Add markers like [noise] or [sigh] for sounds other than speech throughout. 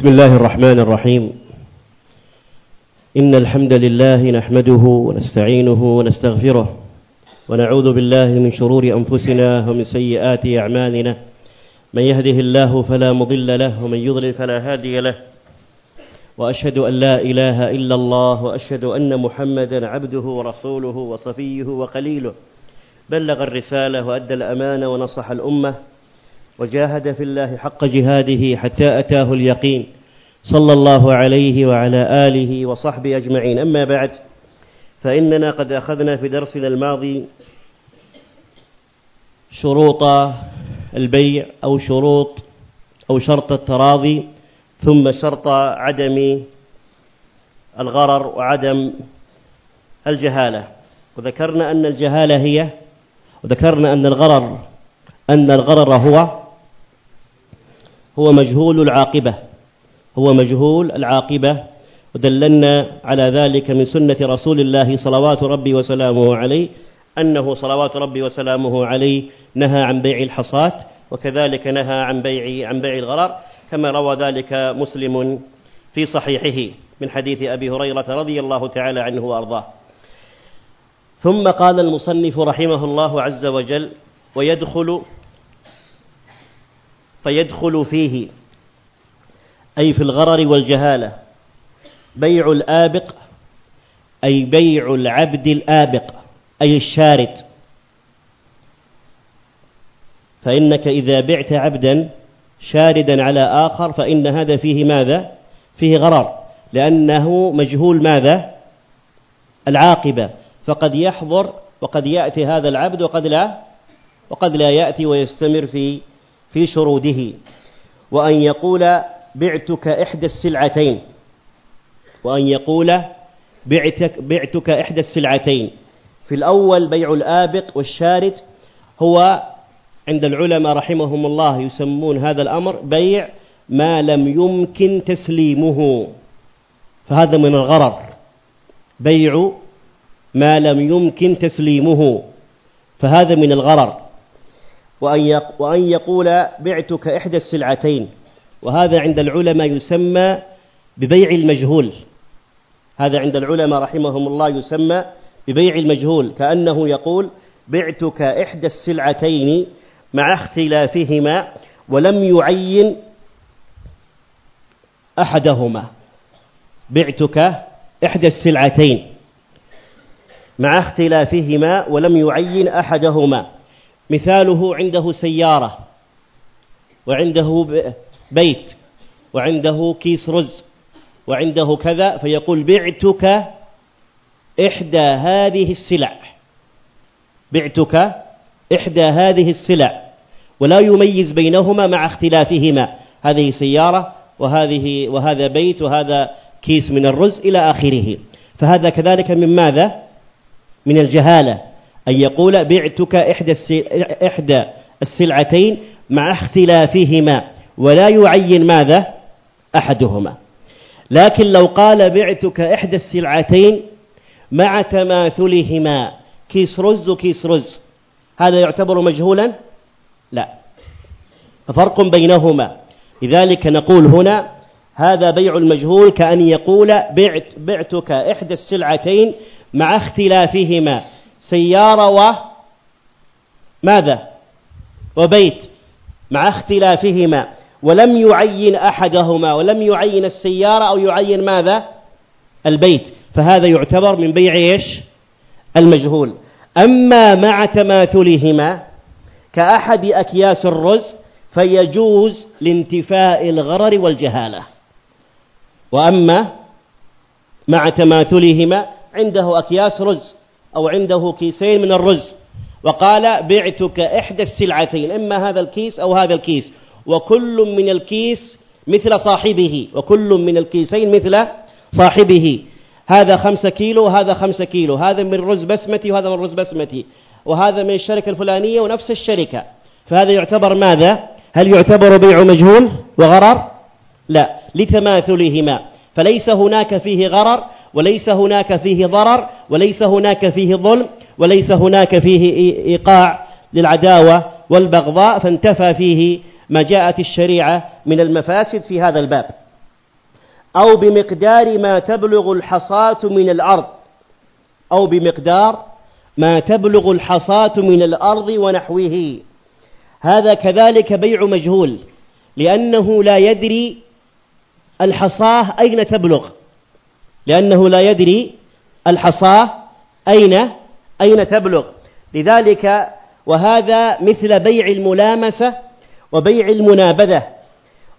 بسم الله الرحمن الرحيم. إن الحمد لله نحمده ونستعينه ونستغفره ونعوذ بالله من شرور أنفسنا ومن سيئات أعمالنا. من يهده الله فلا مضل له ومن يضلل فلا هادي له. وأشهد أن لا إله إلا الله وأشهد أن محمدا عبده ورسوله وصفيه وقليله. بلغ الرسالة وأدى الأمانة ونصح الأمة. وجاهد في الله حق جهاده حتى أتاه اليقين صلى الله عليه وعلى آله وصحبه أجمعين. أما بعد فإننا قد أخذنا في درسنا الماضي شروط البيع أو شروط أو شرط التراضي ثم شرط عدم الغرر وعدم الجهالة. وذكرنا أن الجهالة هي وذكرنا أن الغرر أن الغرر هو هو مجهول العاقبة. هو مجهول العاقبة. ودللنا على ذلك من سنة رسول الله صلوات ربي وسلامه عليه أنه صلوات ربي وسلامه عليه نهى عن بيع الحصاة وكذلك نهى عن بيع عن بيع الغرر كما روى ذلك مسلم في صحيحه من حديث أبي هريرة رضي الله تعالى عنه وأرضاه. ثم قال المصنف رحمه الله عز وجل ويدخل فيدخل فيه أي في الغرر والجهالة بيع الآبق أي بيع العبد الآبق أي الشارد. فإنك إذا بعت عبدا شاردا على آخر فإن هذا فيه ماذا؟ فيه غرر لأنه مجهول ماذا؟ العاقبة. فقد يحضر وقد يأتي هذا العبد وقد لا وقد لا يأتي ويستمر في في شروده وأن يقول بعتك إحدى السلعتين وأن يقول بعتك, بعتك إحدى السلعتين. في الأول بيع الآبق والشارد هو عند العلماء رحمهم الله يسمون هذا الأمر بيع ما لم يمكن تسليمه. فهذا من الغرر. بيع ما لم يمكن تسليمه. فهذا من الغرر. وأن يقول بعتك إحدى السلعتين. وهذا عند العلماء يسمى ببيع المجهول. هذا عند العلماء رحمهم الله يسمى ببيع المجهول. كأنه يقول بعتك إحدى السلعتين مع اختلافهما ولم يعين أحدهما. بعتك إحدى السلعتين مع اختلافهما ولم يعين أحدهما. مثاله عنده سيارة وعنده بيت وعنده كيس رز وعنده كذا فيقول بعتك إحدى هذه السلع. بعتك إحدى هذه السلع. ولا يميز بينهما مع اختلافهما. هذه سيارة وهذه وهذا بيت وهذا كيس من الرز إلى آخره. فهذا كذلك من ماذا؟ من الجهالة. أن يقول بعتك إحدى إحدى السلعتين مع اختلافهما ولا يعين ماذا؟ أحدهما. لكن لو قال بعتك إحدى السلعتين مع تماثلهما كيس رز وكيس رز هذا يعتبر مجهولا؟ لا. ففرق بينهما. لذلك نقول هنا هذا بيع المجهول كأن يقول بعت بعتك إحدى السلعتين مع اختلافهما. سيارة و ماذا؟ وبيت مع اختلافهما ولم يعين أحدهما ولم يعين السيارة أو يعين ماذا؟ البيت فهذا يعتبر من بيع إيش؟ المجهول. أما مع تماثلهما كأحد أكياس الرز فيجوز لانتفاء الغرر والجهالة. وأما مع تماثلهما عنده أكياس رز أو عنده كيسين من الرز. وقال بعتك إحدى السلعتين إما هذا الكيس أو هذا الكيس. وكل من الكيس مثل صاحبه وكل من الكيسين مثل صاحبه. هذا خمسة كيلو وهذا خمسة كيلو. هذا من رز بسمتي وهذا من رز بسمتي. وهذا من الشركة الفلانية ونفس الشركة. فهذا يعتبر ماذا؟ هل يعتبر بيع مجهول وغرر؟ لا لتماثلهما. فليس هناك فيه غرر وليس هناك فيه ضرر وليس هناك فيه ظلم وليس هناك فيه إيقاع للعداوة والبغضاء فانتفى فيه ما جاءت الشريعة من المفاسد في هذا الباب. أو بمقدار ما تبلغ الحصاة من الأرض. أو بمقدار ما تبلغ الحصاة من الأرض ونحوه. هذا كذلك بيع مجهول لأنه لا يدري الحصاة أين تبلغ. لأنه لا يدري الحصاة أين أين تبلغ. لذلك وهذا مثل بيع الملامسة وبيع المنابذة.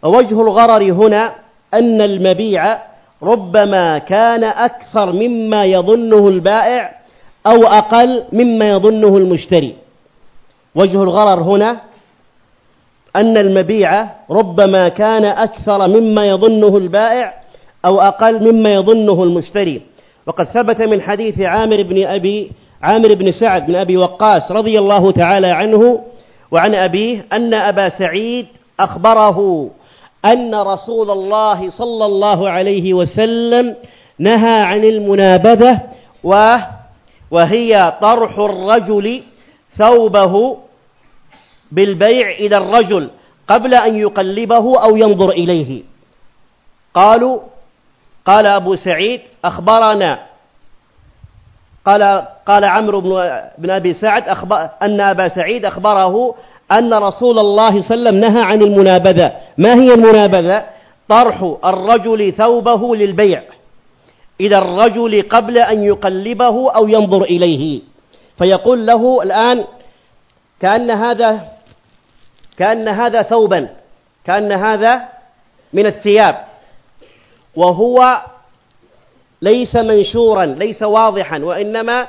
ووجه الغرر هنا أن المبيع ربما كان أكثر مما يظنه البائع أو أقل مما يظنه المشتري. وجه الغرر هنا أن المبيع ربما كان أكثر مما يظنه البائع أو أقل مما يظنه المشتري. وقد ثبت من حديث عامر بن أبي عامر بن سعد بن أبي وقاص رضي الله تعالى عنه وعن أبيه أن أبا سعيد أخبره أن رسول الله صلى الله عليه وسلم نهى عن المنابذة وهي طرح الرجل ثوبه بالبيع إلى الرجل قبل أن يقلبه أو ينظر إليه. قالوا قال أبو سعيد أخبرنا. قال قال عمرو بن أبي سعد أخبر أن أبا سعيد أخبره أن رسول الله صلى الله عليه وسلم نهى عن المنابذة. ما هي المنابذة؟ طرح الرجل ثوبه للبيع. إلى الرجل قبل أن يقلبه أو ينظر إليه. فيقول له الآن كأن هذا كأن هذا ثوبا كأن هذا من الثياب. وهو ليس منشورا ليس واضحا وإنما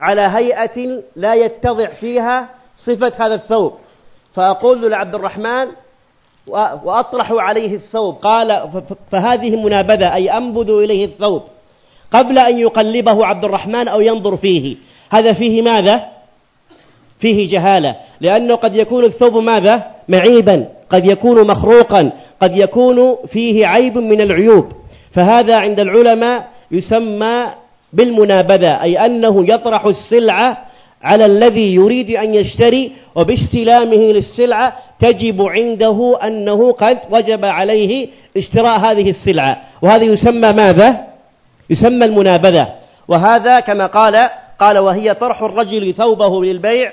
على هيئة لا يتضح فيها صفة هذا الثوب. فأقول لعبد الرحمن وأطرح عليه الثوب. قال فهذه منابذة أي أنبذ إليه الثوب. قبل أن يقلبه عبد الرحمن أو ينظر فيه. هذا فيه ماذا؟ فيه جهالة. لأنه قد يكون الثوب ماذا؟ معيبا. قد يكون مخروقا. قد يكون فيه عيب من العيوب. فهذا عند العلماء يسمى بالمنابذة أي أنه يطرح السلعة على الذي يريد أن يشتري وباستلامه للسلعة تجب عنده أنه قد وجب عليه اشتراء هذه السلعة. وهذا يسمى ماذا؟ يسمى المنابذة. وهذا كما قال قال وهي طرح الرجل ثوبه للبيع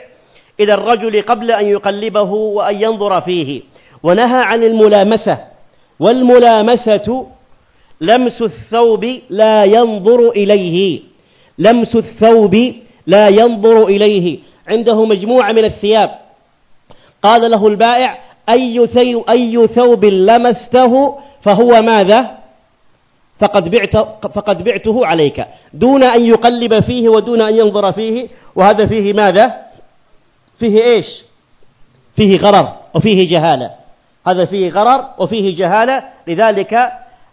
إلى الرجل قبل أن يقلبه وأن ينظر فيه ونهى عن الملامسة والملامسة لمس الثوب لا ينظر إليه لمس الثوب لا ينظر إليه. عنده مجموعة من الثياب. قال له البائع أي, أي ثوب لمسته فهو ماذا؟ فقد, بعت فقد بعته عليك. دون أن يقلب فيه ودون أن ينظر فيه. وهذا فيه ماذا؟ فيه إيش؟ فيه غرر وفيه جهالة. هذا فيه غرر وفيه جهالة. لذلك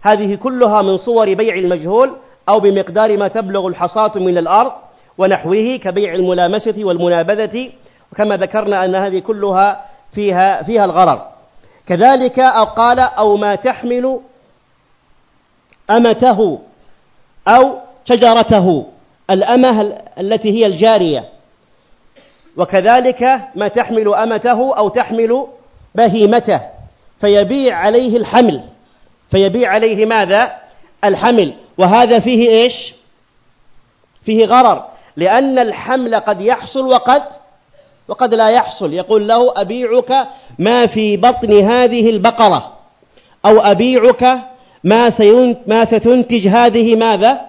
هذه كلها من صور بيع المجهول أو بمقدار ما تبلغ الحصاة من الأرض ونحوه كبيع الملامسة والمنابذة. وكما ذكرنا أن هذه كلها فيها فيها الغرر. كذلك أو قال أو ما تحمل أمته أو شجرته الأمة التي هي الجارية. وكذلك ما تحمل أمته أو تحمل بهيمته. فيبيع عليه الحمل. فيبيع عليه ماذا؟ الحمل. وهذا فيه إيش؟ فيه غرر. لأن الحمل قد يحصل وقد وقد لا يحصل. يقول له أبيعك ما في بطن هذه البقرة أو أبيعك ما, ما ستنتج هذه ماذا؟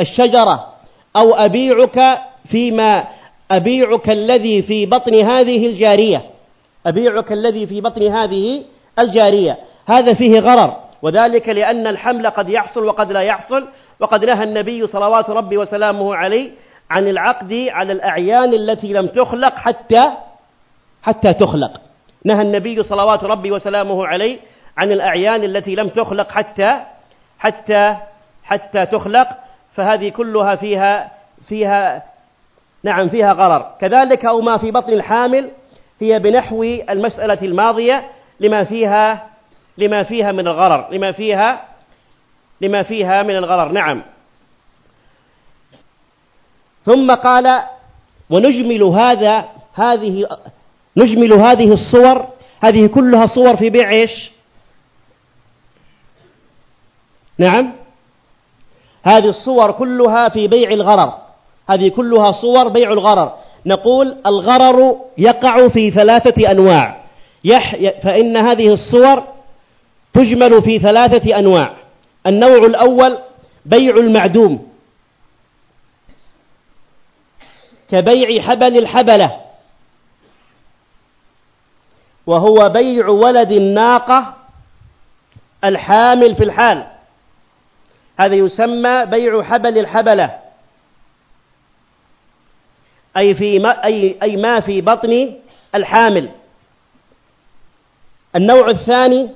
الشجرة. أو أبيعك فيما أبيعك الذي في بطن هذه الجارية. أبيعك الذي في بطن هذه الجارية. هذا فيه غرر. وذلك لأن الحمل قد يحصل وقد لا يحصل. وقد نهى النبي صلوات ربي وسلامه عليه عن العقد على الأعيان التي لم تخلق حتى حتى تخلق. نهى النبي صلوات ربي وسلامه عليه عن الأعيان التي لم تخلق حتى حتى حتى تخلق. فهذه كلها فيها فيها نعم فيها غرر. كذلك أو ما في بطن الحامل هي بنحو المسألة الماضية لما فيها لما فيها من الغرر لما فيها لما فيها من الغرر. نعم. ثم قال ونجمل هذا هذه نجمل هذه الصور هذه كلها صور في بيع إيش؟ نعم. هذه الصور كلها في بيع الغرر. هذه كلها صور بيع الغرر. نقول الغرر يقع في ثلاثة أنواع. فإن هذه الصور تجمل في ثلاثة أنواع. النوع الأول بيع المعدوم. كبيع حبل الحبلة. وهو بيع ولد الناقة الحامل في الحال. هذا يسمى بيع حبل الحبلة. أي, في ما أي, أي ما في بطن الحامل. النوع الثاني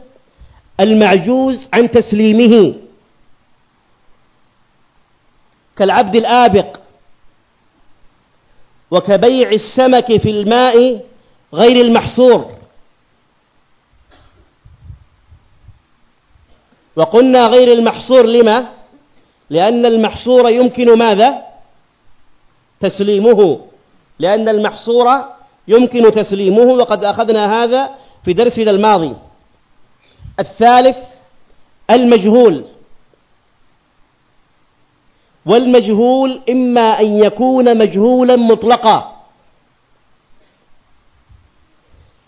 المعجوز عن تسليمه. كالعبد الآبق وكبيع السمك في الماء غير المحصور. وقلنا غير المحصور لما؟ لأن المحصور يمكن ماذا؟ تسليمه. لأن المحصور يمكن تسليمه وقد أخذنا هذا في درسنا الماضي. الثالث المجهول. والمجهول إما أن يكون مجهولا مطلقا.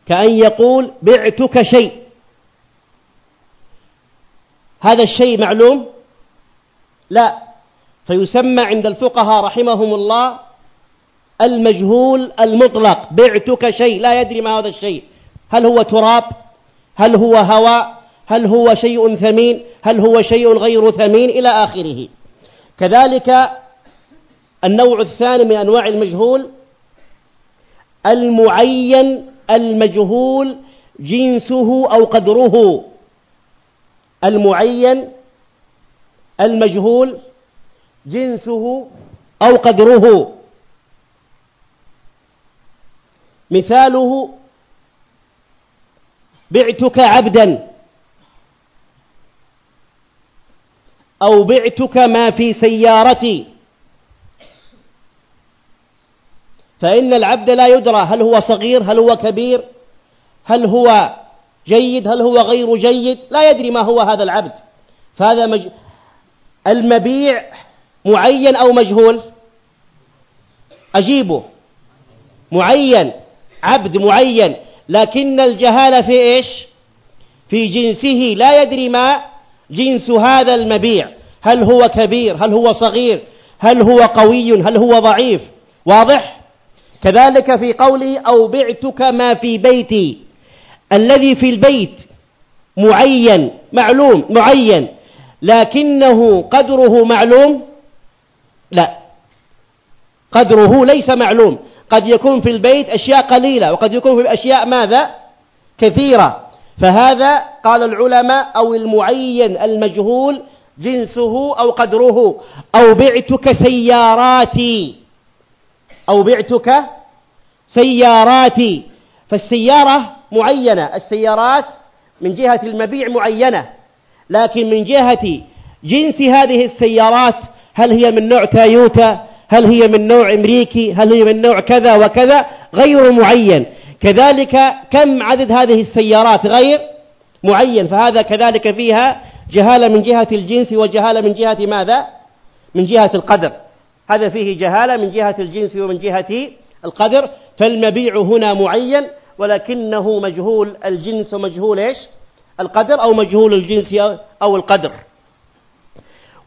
كأن يقول بعتك شيء. هذا الشيء معلوم؟ لا. فيسمى عند الفقهاء رحمهم الله المجهول المطلق. بعتك شيء. لا يدري ما هذا الشيء. هل هو تراب؟ هل هو هواء؟ هل هو شيء ثمين؟ هل هو شيء غير ثمين؟ إلى آخره. كذلك النوع الثاني من أنواع المجهول المعين المجهول جنسه أو قدره. المعين المجهول جنسه أو قدره. مثاله بعتك عبدا. أو بعتك ما في سيارتي. فإن العبد لا يدرى هل هو صغير هل هو كبير هل هو جيد هل هو غير جيد لا يدري ما هو هذا العبد. فهذا مج... المبيع معين أو مجهول؟ أجيبه. معين عبد معين. لكن الجهالة في إيش؟ في جنسه لا يدري ما جنس هذا المبيع. هل هو كبير؟ هل هو صغير؟ هل هو قوي؟ هل هو ضعيف؟ واضح؟ كذلك في قوله أو بعتك ما في بيتي. الذي في البيت معين معلوم معين لكنه قدره معلوم؟ لا. قدره ليس معلوم. قد يكون في البيت أشياء قليلة وقد يكون في أشياء ماذا؟ كثيرة. فهذا قال العلماء أو المعين المجهول جنسه أو قدره أو بعتك سياراتي. أو بعتك سياراتي. فالسيارة معينة السيارات من جهة المبيع معينة لكن من جهة جنس هذه السيارات هل هي من نوع تايوتا هل هي من نوع أمريكي؟ هل هي من نوع كذا وكذا؟ غير معين. كذلك كم عدد هذه السيارات؟ غير معين. فهذا كذلك فيها جهالة من جهة الجنس وجهالة من جهة ماذا؟ من جهة القدر. هذا فيه جهالة من جهة الجنس ومن جهة القدر. فالمبيع هنا معين ولكنه مجهول الجنس ومجهول إيش؟ القدر أو مجهول الجنس أو القدر.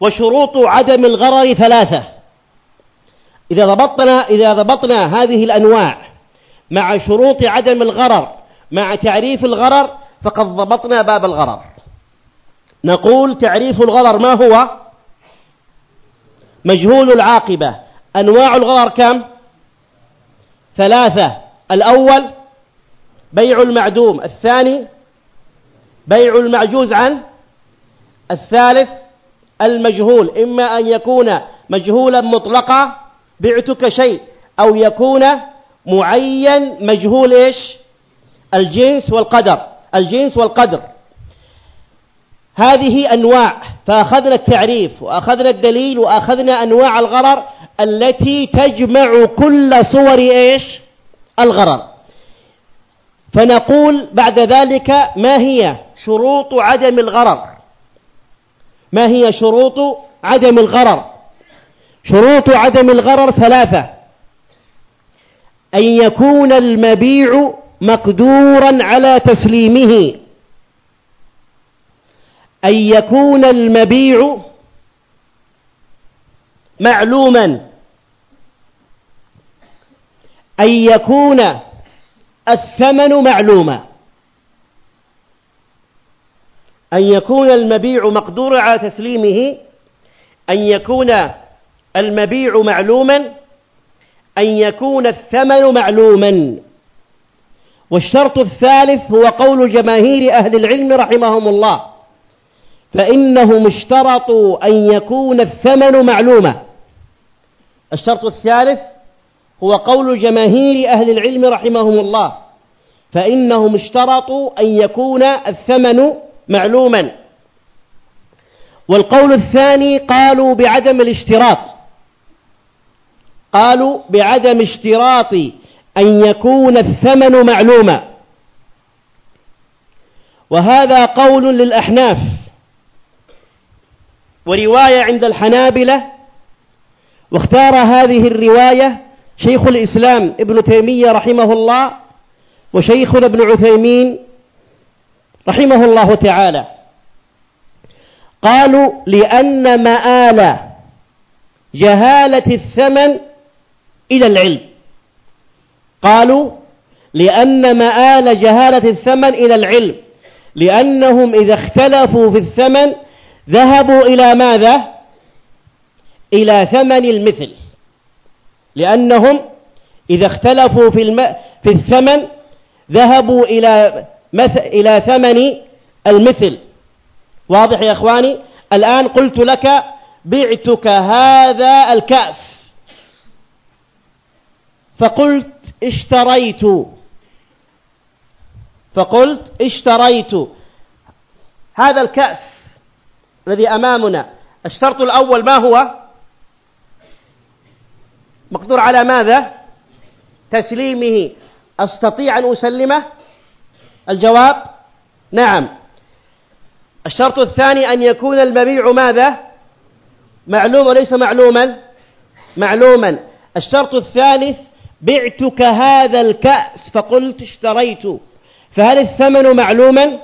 وشروط عدم الغرر ثلاثة. إذا ضبطنا إذا ضبطنا هذه الأنواع مع شروط عدم الغرر مع تعريف الغرر فقد ضبطنا باب الغرر. نقول تعريف الغرر ما هو؟ مجهول العاقبة. أنواع الغرر كم؟ ثلاثة. الأول بيع المعدوم الثاني بيع المعجوز عن الثالث المجهول. إما أن يكون مجهولا مطلقا بعتك شيء أو يكون معين مجهول إيش؟ الجنس والقدر الجنس والقدر. هذه أنواع فأخذنا التعريف وأخذنا الدليل وأخذنا أنواع الغرر التي تجمع كل صور إيش؟ الغرر. فنقول بعد ذلك ما هي شروط عدم الغرر؟ ما هي شروط عدم الغرر؟ شروط عدم الغرر ثلاثة. أن يكون المبيع مقدورا على تسليمه. أن يكون المبيع معلوما. أن يكون الثمن معلوما. أن يكون المبيع مقدور على تسليمه. أن يكون المبيع معلوما أن يكون الثمن معلوما. والشرط الثالث هو قول جماهير أهل العلم رحمهم الله فإنهم اشترطوا أن يكون الثمن معلوما. الشرط الثالث هو قول جماهير أهل العلم رحمهم الله فإنهم اشترطوا أن يكون الثمن معلوما. والقول الثاني قالوا بعدم الاشتراط. قالوا بعدم اشتراط أن يكون الثمن معلوما. وهذا قول للأحناف. ورواية عند الحنابلة. واختار هذه الرواية شيخ الإسلام ابن تيمية رحمه الله وشيخنا ابن عثيمين رحمه الله تعالى. قالوا لأن مآل جهالة الثمن إلى العلم. قالوا لأن مآل جهالة الثمن إلى العلم. لأنهم إذا اختلفوا في الثمن ذهبوا إلى ماذا؟ إلى ثمن المثل. لأنهم إذا اختلفوا في, الم... في الثمن ذهبوا إلى مث... إلى ثمن المثل. واضح يا إخواني؟ الآن قلت لك بعتك هذا الكأس. فقلت اشتريت. فقلت اشتريت. هذا الكأس الذي أمامنا الشرط الأول ما هو؟ مقدور على ماذا؟ تسليمه. أستطيع أن أسلمه؟ الجواب نعم. الشرط الثاني أن يكون المبيع ماذا؟ معلوم وليس معلوما؟ معلوما. الشرط الثالث بعتك هذا الكأس فقلت اشتريت. فهل الثمن معلوما؟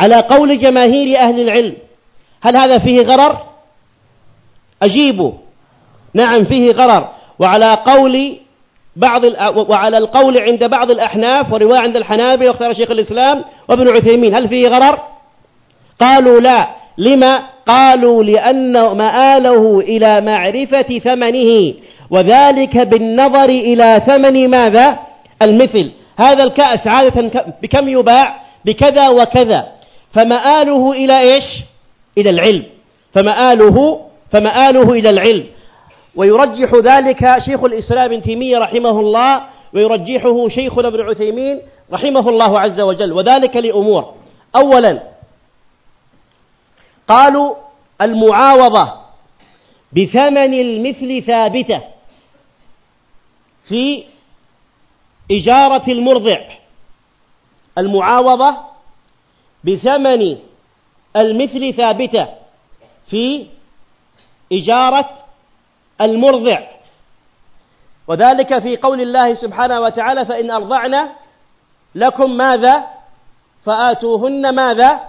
على قول جماهير أهل العلم هل هذا فيه غرر؟ أجيبوا نعم فيه غرر. وعلى قول بعض وعلى القول عند بعض الأحناف ورواية عند الحنابلة واختار شيخ الإسلام وابن عثيمين. هل فيه غرر؟ قالوا لا. لما؟ قالوا لأن مآله إلى معرفة ثمنه. وذلك بالنظر إلى ثمن ماذا؟ المثل. هذا الكأس عادة بكم يباع؟ بكذا وكذا. فمآله إلى إيش؟ إلى العلم. فمآله فمآله إلى العلم. ويرجح ذلك شيخ الإسلام ابن تيمية رحمه الله ويرجحه شيخنا ابن عثيمين رحمه الله عز وجل. وذلك لأمور. أولا قالوا المعاوضة بثمن المثل ثابتة. في إجارة المرضع. المعاوضة بثمن المثل ثابتة في إجارة المرضع. وذلك في قول الله سبحانه وتعالى فإن أرضعنا لكم ماذا؟ فآتوهن ماذا؟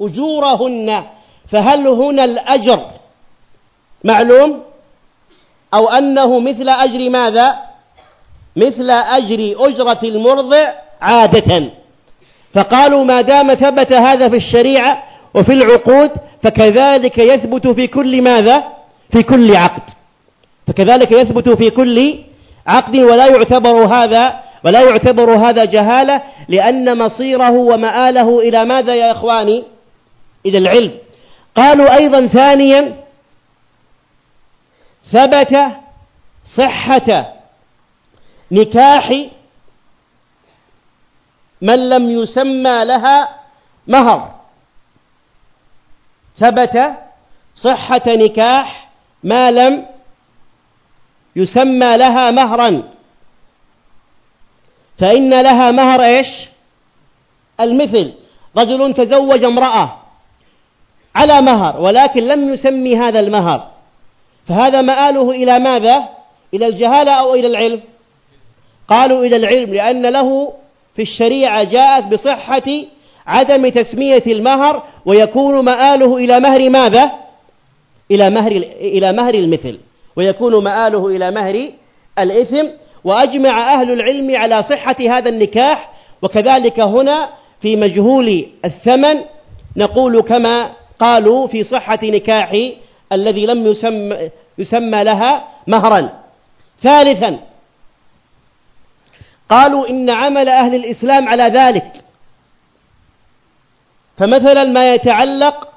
أجورهن. فهل هنا الأجر معلوم؟ أو أنه مثل أجر ماذا؟ مثل أجر أجرة المرضع عادة. فقالوا ما دام ثبت هذا في الشريعة وفي العقود فكذلك يثبت في كل ماذا؟ في كل عقد. فكذلك يثبت في كل عقد ولا يعتبر هذا ولا يعتبر هذا جهالة لأن مصيره ومآله إلى ماذا يا إخواني؟ إلى العلم. قالوا أيضا ثانيا ثبت صحة نكاح من لم يسمى لها مهر. ثبت صحة نكاح ما لم يسمى لها مهرا. فإن لها مهر إيش؟ المثل. رجل تزوج امرأة على مهر ولكن لم يسمي هذا المهر. فهذا مآله إلى ماذا؟ إلى الجهالة أو إلى العلم؟ قالوا إلى العلم لأن له في الشريعة جاءت بصحة عدم تسمية المهر ويكون مآله إلى مهر ماذا؟ إلى مهر إلى مهر المثل. ويكون مآله إلى مهر الإثم. وأجمع أهل العلم على صحة هذا النكاح. وكذلك هنا في مجهول الثمن نقول كما قالوا في صحة نكاح الذي لم يسمى, يسمى لها مهرا. ثالثا قالوا إن عمل أهل الإسلام على ذلك فمثلا ما يتعلق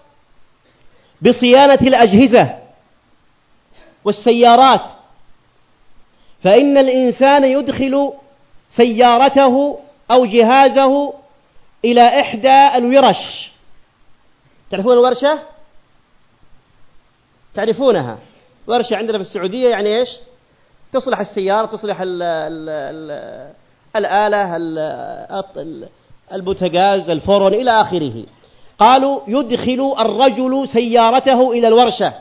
بصيانة الأجهزة والسيارات فإن الإنسان يدخل سيارته أو جهازه إلى إحدى الورش تعرفون الورشة؟ تعرفونها ورشة عندنا في السعودية يعني إيش؟ تصلح السيارة تصلح ال ال ال الآلة البوتاغاز الفرن إلى آخره. قالوا يدخل الرجل سيارته إلى الورشة.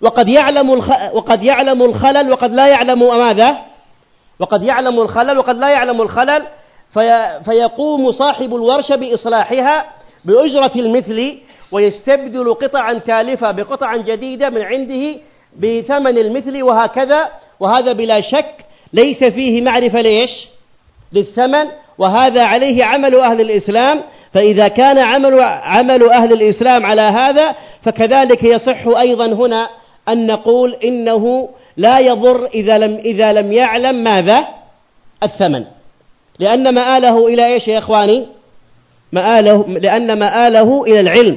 وقد يعلم وقد يعلم الخلل وقد لا يعلم ماذا. وقد يعلم الخلل وقد لا يعلم الخلل. في فيقوم صاحب الورشة بإصلاحها بأجرة المثل ويستبدل قطعا تالفة بقطعا جديدة من عنده بثمن المثل وهكذا. وهذا بلا شك ليس فيه معرفة ليش. للثمن وهذا عليه عمل أهل الإسلام فإذا كان عمل عمل أهل الإسلام على هذا فكذلك يصح أيضا هنا أن نقول إنه لا يضر إذا لم إذا لم يعلم ماذا؟ الثمن. لأن مآله إلى إيش يا إخواني؟ مآله لأن مآله إلى العلم.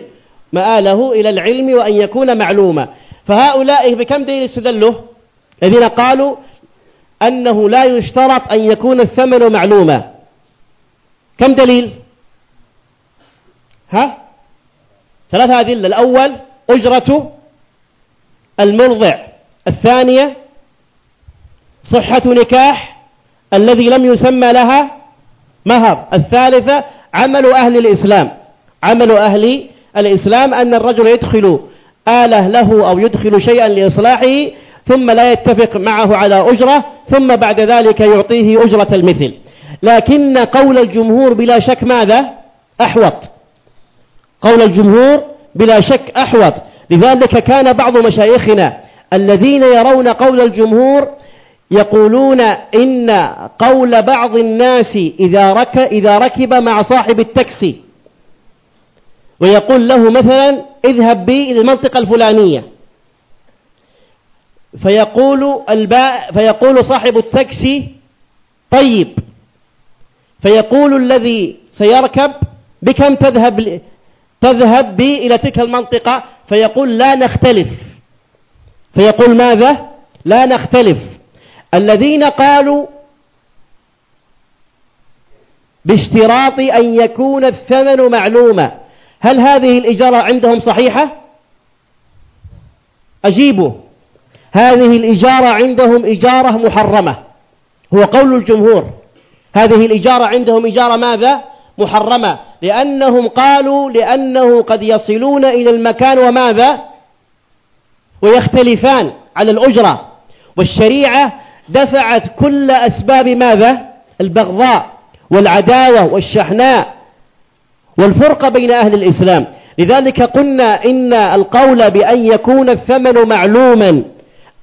مآله إلى العلم وأن يكون معلوما. فهؤلاء بكم دليل استدلوا؟ الذين قالوا أنه لا يشترط أن يكون الثمن معلوما. كم دليل؟ ها؟ ثلاثة أدلة. الأول أجرة المرضع. الثانية صحة نكاح الذي لم يسمى لها مهر. الثالثة عمل أهل الإسلام. عمل أهل الإسلام أن الرجل يدخل آلة له أو يدخل شيئا لإصلاحه ثم لا يتفق معه على أجرة ثم بعد ذلك يعطيه أجرة المثل. لكن قول الجمهور بلا شك ماذا؟ أحوط. قول الجمهور بلا شك أحوط. لذلك كان بعض مشايخنا الذين يرون قول الجمهور يقولون إن قول بعض الناس إذا, رك إذا ركب مع صاحب التاكسي ويقول له مثلا اذهب بي إلى المنطقة الفلانية. فيقول الباء فيقول صاحب التاكسي طيب. فيقول الذي سيركب بكم تذهب تذهب بي إلى تلك المنطقة. فيقول لا نختلف. فيقول ماذا؟ لا نختلف. الذين قالوا باشتراط أن يكون الثمن معلوما هل هذه الإجارة عندهم صحيحة؟ أجيبوا هذه الإجارة عندهم إجارة محرمة. هو قول الجمهور. هذه الإجارة عندهم إجارة ماذا؟ محرمة. لأنهم قالوا لأنه قد يصلون إلى المكان وماذا؟ ويختلفان على الأجرة. والشريعة دفعت كل أسباب ماذا؟ البغضاء والعداوة والشحناء والفرقة بين أهل الإسلام. لذلك قلنا إن القول بأن يكون الثمن معلوما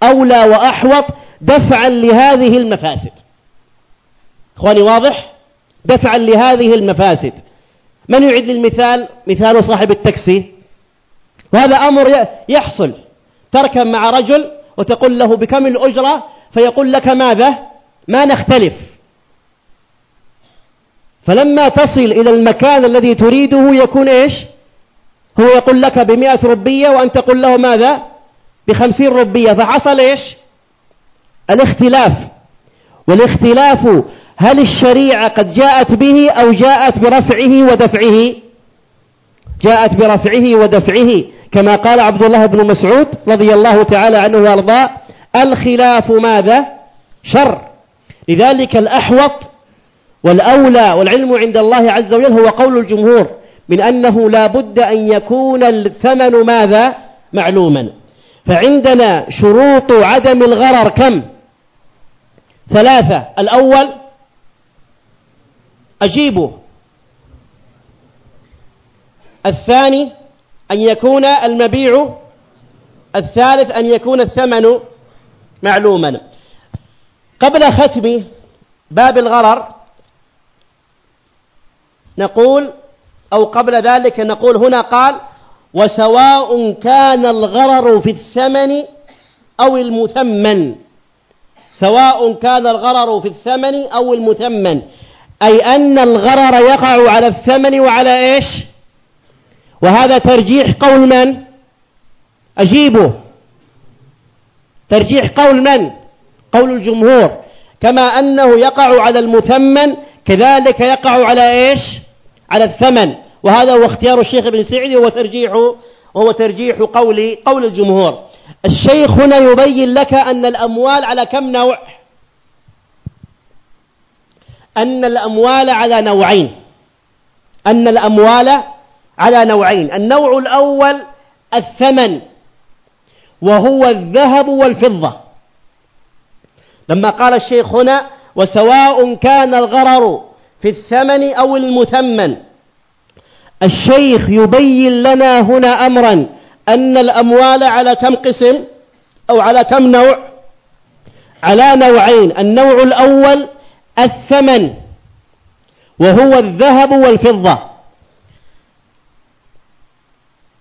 أولى وأحوط دفعا لهذه المفاسد. إخواني واضح؟ دفعا لهذه المفاسد. من يعد للمثال؟ مثال صاحب التاكسي. وهذا أمر يحصل. تركب مع رجل وتقول له بكم الأجرة؟ فيقول لك ماذا؟ ما نختلف. فلما تصل إلى المكان الذي تريده يكون إيش؟ هو يقول لك بمئة ربية وأنت تقول له ماذا؟ بخمسين ربية فحصل إيش؟ الاختلاف. والاختلاف هل الشريعة قد جاءت به أو جاءت برفعه ودفعه؟ جاءت برفعه ودفعه. كما قال عبد الله بن مسعود رضي الله تعالى عنه وأرضاه الخلاف ماذا؟ شر. لذلك الأحوط والأولى والعلم عند الله عز وجل هو قول الجمهور من أنه لا بد أن يكون الثمن ماذا؟ معلوما. فعندنا شروط عدم الغرر كم؟ ثلاثة. الأول أجيبه. الثاني أن يكون المبيع. الثالث أن يكون الثمن معلوما. قبل ختم باب الغرر نقول أو قبل ذلك نقول هنا قال وسواء كان الغرر في الثمن أو المثمن. سواء كان الغرر في الثمن أو المثمن. أي أن الغرر يقع على الثمن وعلى إيش؟ وهذا ترجيح قول من؟ أجيبه. ترجيح قول من؟ قول الجمهور. كما أنه يقع على المثمن كذلك يقع على إيش؟ على الثمن. وهذا هو اختيار الشيخ ابن سعدي وهو ترجيح وهو ترجيح قول قول الجمهور. الشيخ هنا يبين لك أن الأموال على كم نوع؟ أن الأموال على نوعين. أن الأموال على نوعين. النوع الأول الثمن وهو الذهب والفضة. لما قال الشيخ هنا وسواء كان الغرر في الثمن أو المثمن. الشيخ يبين لنا هنا أمرا أن الأموال على كم قسم أو على كم نوع؟ على نوعين النوع الأول الثمن وهو الذهب والفضة.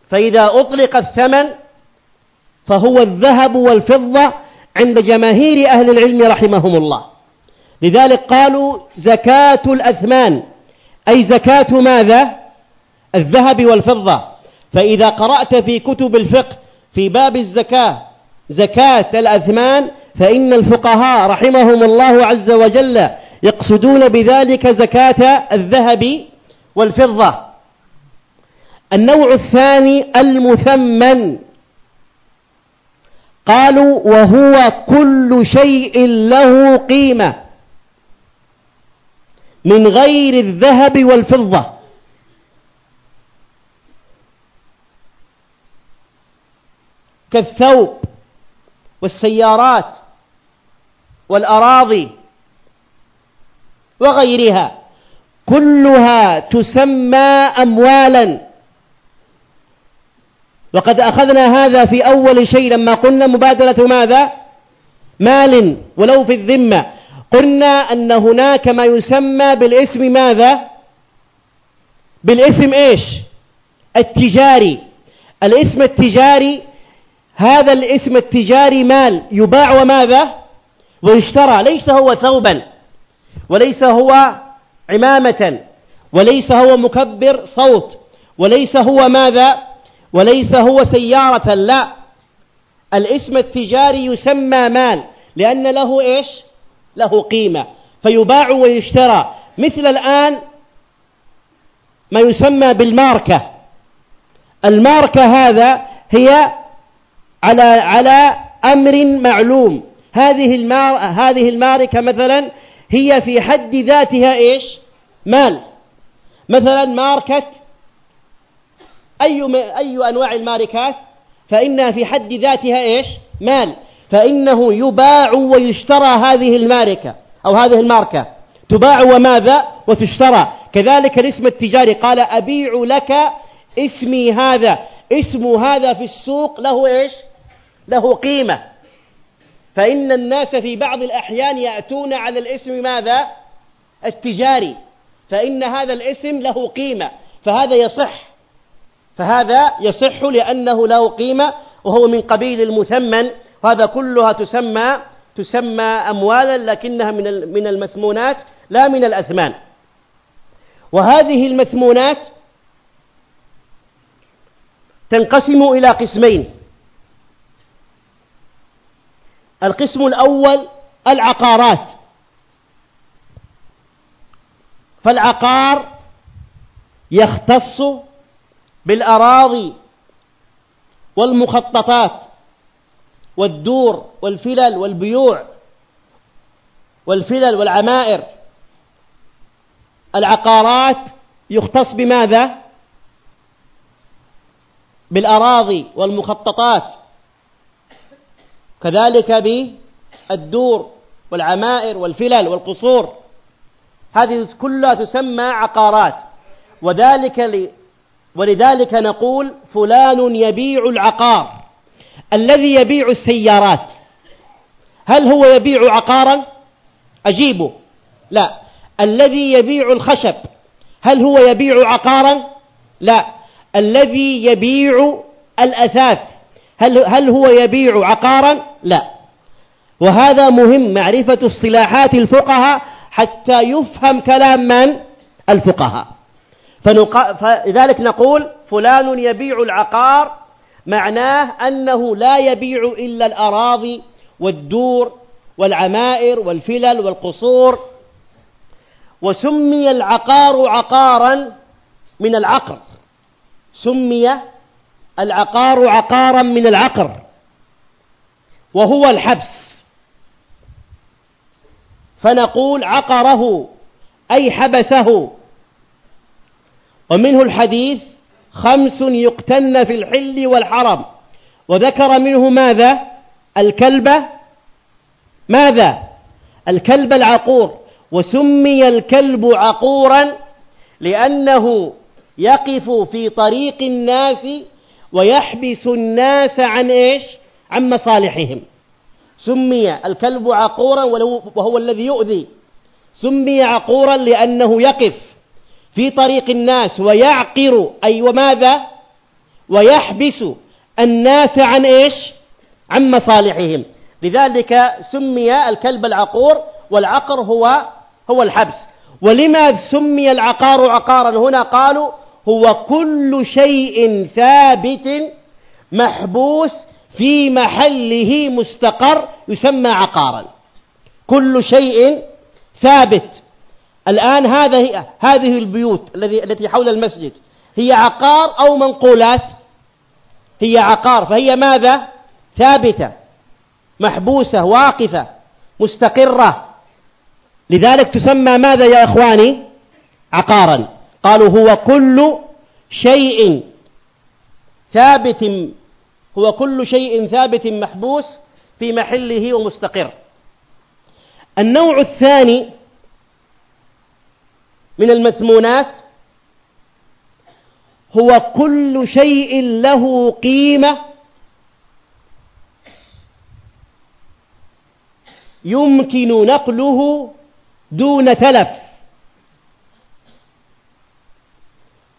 فإذا أطلق الثمن فهو الذهب والفضة عند جماهير أهل العلم رحمهم الله. لذلك قالوا زكاة الأثمان أي زكاة ماذا؟ الذهب والفضة. فإذا قرأت في كتب الفقه في باب الزكاة زكاة الأثمان فإن الفقهاء رحمهم الله عز وجل يقصدون بذلك زكاة الذهب والفضة. النوع الثاني المثمن. قالوا وهو كل شيء له قيمة من غير الذهب والفضة. كالثوب والسيارات والأراضي وغيرها كلها تسمى أموالا. وقد أخذنا هذا في أول شيء لما قلنا مبادلة ماذا؟ مال ولو في الذمة. قلنا أن هناك ما يسمى بالاسم ماذا؟ بالاسم إيش؟ التجاري. الاسم التجاري هذا الاسم التجاري مال يباع وماذا؟ ويشترى. ليس هو ثوبا وليس هو عمامة وليس هو مكبر صوت وليس هو ماذا؟ وليس هو سيارة لا. الاسم التجاري يسمى مال لأن له إيش؟ له قيمة. فيباع ويشترى. مثل الآن ما يسمى بالماركة. الماركة هذا هي على على أمر معلوم. هذه المار هذه الماركة مثلا هي في حد ذاتها إيش؟ مال. مثلا ماركة أي أي أنواع الماركات فإنها في حد ذاتها إيش؟ مال. فإنه يباع ويشترى هذه الماركة أو هذه الماركة. تباع وماذا؟ وتشترى. كذلك الاسم التجاري. قال أبيع لك اسمي هذا. اسم هذا في السوق له إيش؟ له قيمة. فإن الناس في بعض الأحيان يأتون على الاسم ماذا؟ التجاري. فإن هذا الاسم له قيمة. فهذا يصح. فهذا يصح لأنه له قيمة وهو من قبيل المثمن. وهذا كلها تسمى تسمى أموالا لكنها من من المثمونات لا من الأثمان. وهذه المثمونات تنقسم إلى قسمين. القسم الأول العقارات. فالعقار يختص بالأراضي والمخططات والدور والفلل والبيوع والفلل والعمائر. العقارات يختص بماذا؟ بالأراضي والمخططات. كذلك بالدور والعمائر والفلل والقصور. هذه كلها تسمى عقارات. وذلك ل... ولذلك نقول فلان يبيع العقار. الذي يبيع السيارات. هل هو يبيع عقارا؟ أجيبه. لا. الذي يبيع الخشب. هل هو يبيع عقارا؟ لا. الذي يبيع الأثاث. هل, هل هو يبيع عقارا؟ لا. وهذا مهم معرفة اصطلاحات الفقهاء حتى يفهم كلام من؟ الفقهاء. فلذلك نقول فلان يبيع العقار معناه أنه لا يبيع إلا الأراضي والدور والعمائر والفلل والقصور. وسمي العقار عقارا من العقر. سمي العقار عقارا من العقر وهو الحبس. فنقول عقره أي حبسه. ومنه الحديث خمس يقتن في الحل والحرم. وذكر منه ماذا؟ الكلب. ماذا؟ الكلب العقور. وسمي الكلب عقورا لأنه يقف في طريق الناس ويحبس الناس عن إيش؟ عن مصالحهم. سمي الكلب عقورا وهو الذي يؤذي. سمي عقورا لأنه يقف في طريق الناس ويعقر. أي وماذا؟ ويحبس الناس عن إيش؟ عن مصالحهم. لذلك سمي الكلب العقور والعقر هو هو الحبس. ولما سمي العقار عقارا؟ هنا قالوا هو كل شيء ثابت محبوس في محله مستقر يسمى عقارا. كل شيء ثابت. الآن هذه هذه البيوت الذي التي حول المسجد هي عقار أو منقولات؟ هي عقار فهي ماذا؟ ثابتة محبوسة واقفة مستقرة. لذلك تسمى ماذا يا إخواني؟ عقارا. قالوا هو كل شيء ثابت هو كل شيء ثابت محبوس في محله ومستقر. النوع الثاني من المثمونات هو كل شيء له قيمة يمكن نقله دون تلف.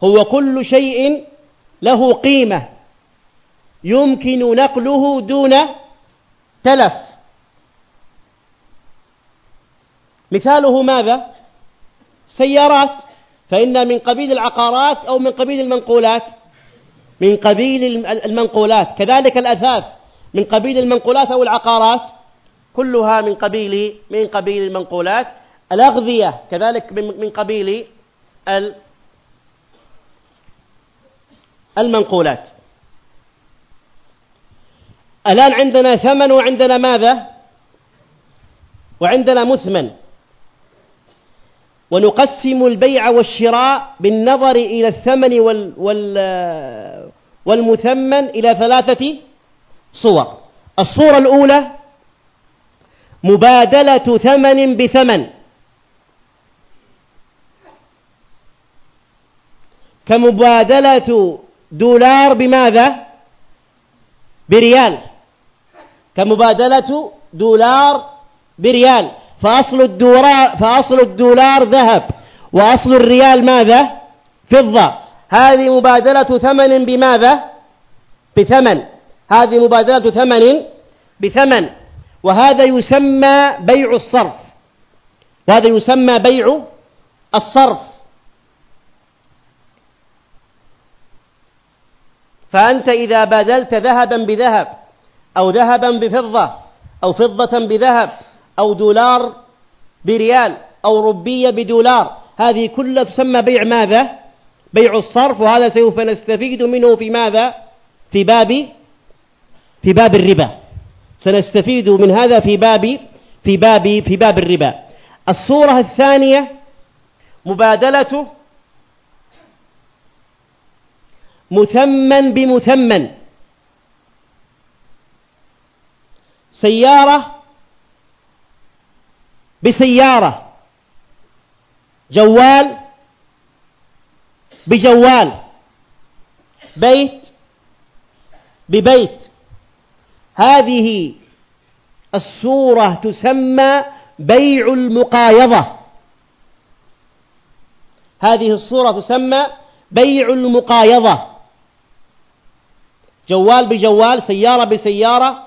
هو كل شيء له قيمة. يمكن نقله دون تلف. مثاله ماذا؟ سيارات. فإن من قبيل العقارات أو من قبيل المنقولات. من قبيل المنقولات. كذلك الأثاث. من قبيل المنقولات أو العقارات. كلها من قبيل من قبيل المنقولات. الأغذية. كذلك من قبيل المنقولات. الآن عندنا ثمن وعندنا ماذا؟ وعندنا مثمن. ونقسم البيع والشراء بالنظر إلى الثمن وال وال والمثمن إلى ثلاثة صور. الصورة الأولى مبادلة ثمن بثمن. كمبادلة دولار بماذا؟ بريال. كمبادلة دولار بريال. فأصل الدولار فأصل الدولار ذهب. وأصل الريال ماذا؟ فضة. هذه مبادلة ثمن بماذا؟ بثمن. هذه مبادلة ثمن بثمن. وهذا يسمى بيع الصرف. وهذا يسمى بيع الصرف. فأنت إذا بادلت ذهبا بذهب أو ذهبا بفضة أو فضة بذهب أو دولار بريال أو ربية بدولار هذه كلها تسمى بيع ماذا؟ بيع الصرف وهذا سوف نستفيد منه في ماذا؟ في باب في باب الربا. سنستفيد من هذا في باب في باب في باب الربا. الصورة الثانية مبادلة مثمن بمثمن. سيارة بسيارة. جوال بجوال. بيت ببيت. هذه الصورة تسمى بيع المقايضة. هذه الصورة تسمى بيع المقايضة. جوال بجوال سيارة بسيارة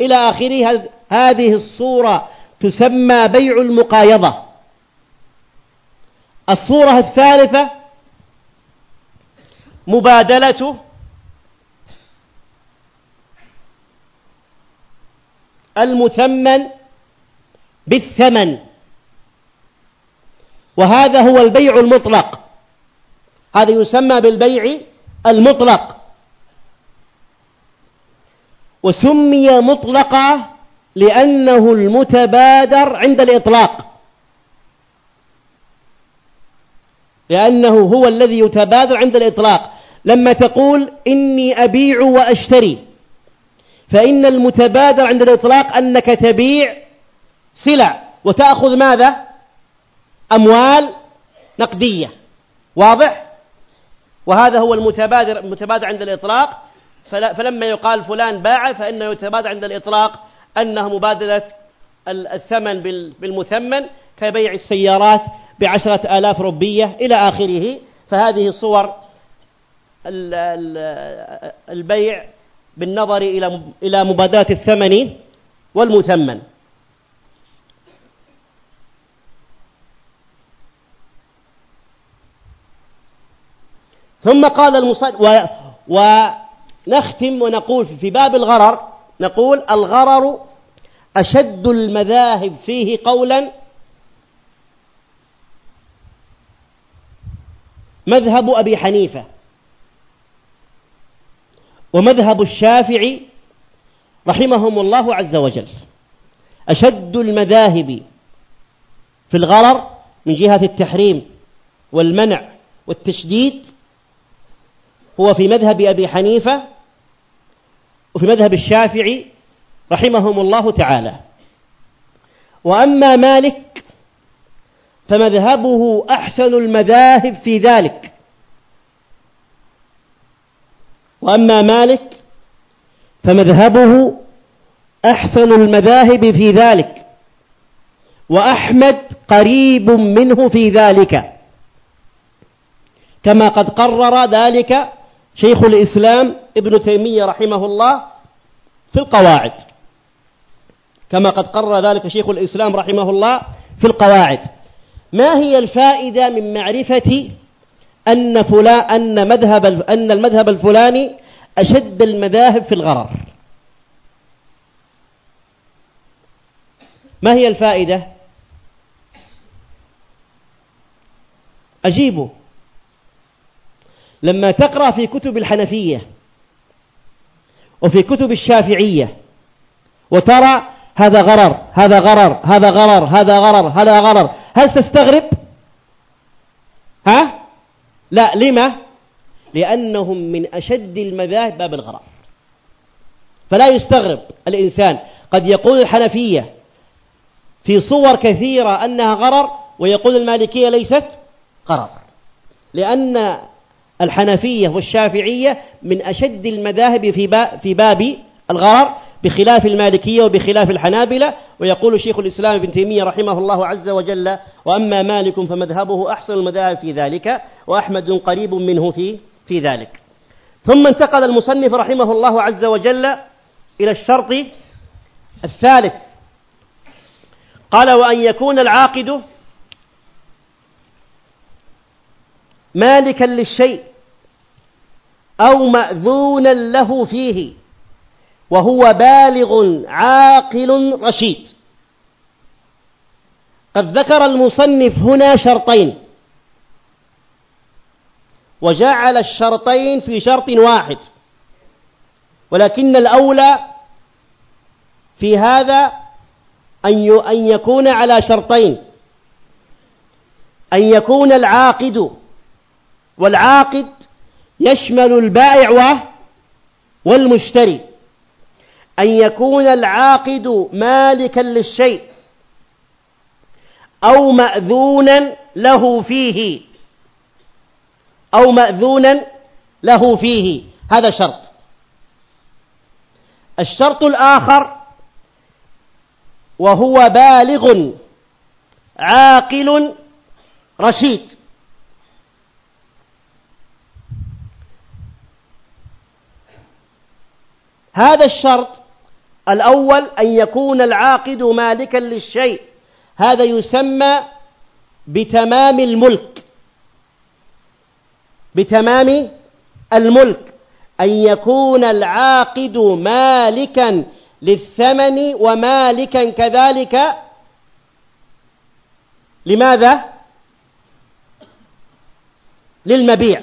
إلى آخره هذه الصورة تسمى بيع المقايضة. الصورة الثالثة مبادلة المثمن بالثمن. وهذا هو البيع المطلق. هذا يسمى بالبيع المطلق. وسمي مطلقا لأنه المتبادر عند الإطلاق. لأنه هو الذي يتبادر عند الإطلاق. لما تقول إني أبيع وأشتري فإن المتبادر عند الإطلاق أنك تبيع سلع وتأخذ ماذا؟ أموال نقدية. واضح؟ وهذا هو المتبادر المتبادر عند الإطلاق. فلما يقال فلان باع فإنه يتبادر عند الإطلاق أنها مبادلة الثمن بالمثمن كبيع السيارات بعشرة آلاف ربية إلى آخره. فهذه صور البيع بالنظر إلى إلى مبادلة الثمن والمثمن. ثم قال المصنف ونختم ونقول في باب الغرر نقول الغرر أشد المذاهب فيه قولا مذهب أبي حنيفة ومذهب الشافعي رحمهم الله عز وجل. أشد المذاهب في الغرر من جهة التحريم والمنع والتشديد هو في مذهب أبي حنيفة وفي مذهب الشافعي رحمهم الله تعالى. وأما مالك فمذهبه أحسن المذاهب في ذلك. وأما مالك فمذهبه أحسن المذاهب في ذلك. وأحمد قريب منه في ذلك. كما قد قرر ذلك شيخ الإسلام ابن تيمية رحمه الله في القواعد. كما قد قرر ذلك شيخ الإسلام رحمه الله في القواعد. ما هي الفائدة من معرفة أن فلان أن مذهب أن المذهب الفلاني أشد المذاهب في الغرر؟ ما هي الفائدة؟ أجيبوا لما تقرأ في كتب الحنفية وفي كتب الشافعية وترى هذا غرر هذا غرر هذا غرر هذا غرر هذا غرر هل تستغرب؟ ها؟ لا لما؟ لأنهم من أشد المذاهب باب الغرر. فلا يستغرب الإنسان. قد يقول الحنفية في صور كثيرة أنها غرر ويقول المالكية ليست غرر. لأن الحنفية والشافعية من أشد المذاهب في باب الغرر بخلاف المالكية وبخلاف الحنابلة. ويقول شيخ الإسلام ابن تيمية رحمه الله عز وجل وأما مالك فمذهبه أحسن المذاهب في ذلك وأحمد قريب منه في في ذلك. ثم انتقل المصنف رحمه الله عز وجل إلى الشرط الثالث. قال وأن يكون العاقد مالكا للشيء أو مأذونا له فيه وهو بالغ عاقل رشيد. قد ذكر المصنف هنا شرطين وجعل الشرطين في شرط واحد ولكن الأولى في هذا أن يكون على شرطين أن يكون العاقد والعاقد يشمل البائع والمشتري. أن يكون العاقد مالكا للشيء أو مأذونا له فيه. أو مأذونا له فيه. هذا شرط. الشرط الآخر وهو بالغ عاقل رشيد. هذا الشرط الأول أن يكون العاقد مالكا للشيء. هذا يسمى بتمام الملك. بتمام الملك. أن يكون العاقد مالكا للثمن ومالكا كذلك. لماذا؟ للمبيع.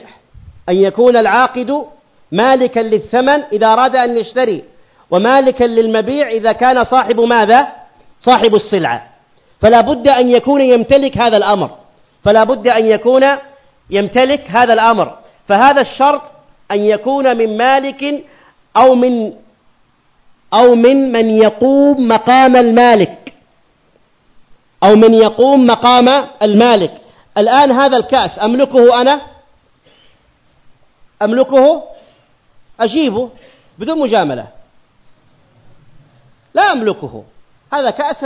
أن يكون العاقد مالكا للثمن إذا أراد أن يشتري ومالكا للمبيع إذا كان صاحب ماذا؟ صاحب السلعة. فلا بد أن يكون يمتلك هذا الأمر. فلا بد أن يكون يمتلك هذا الأمر. فهذا الشرط أن يكون من مالك أو من أو من من يقوم مقام المالك. أو من يقوم مقام المالك. الآن هذا الكأس أملكه أنا؟ أملكه أجيبه بدون مجاملة لا أملكه هذا كأس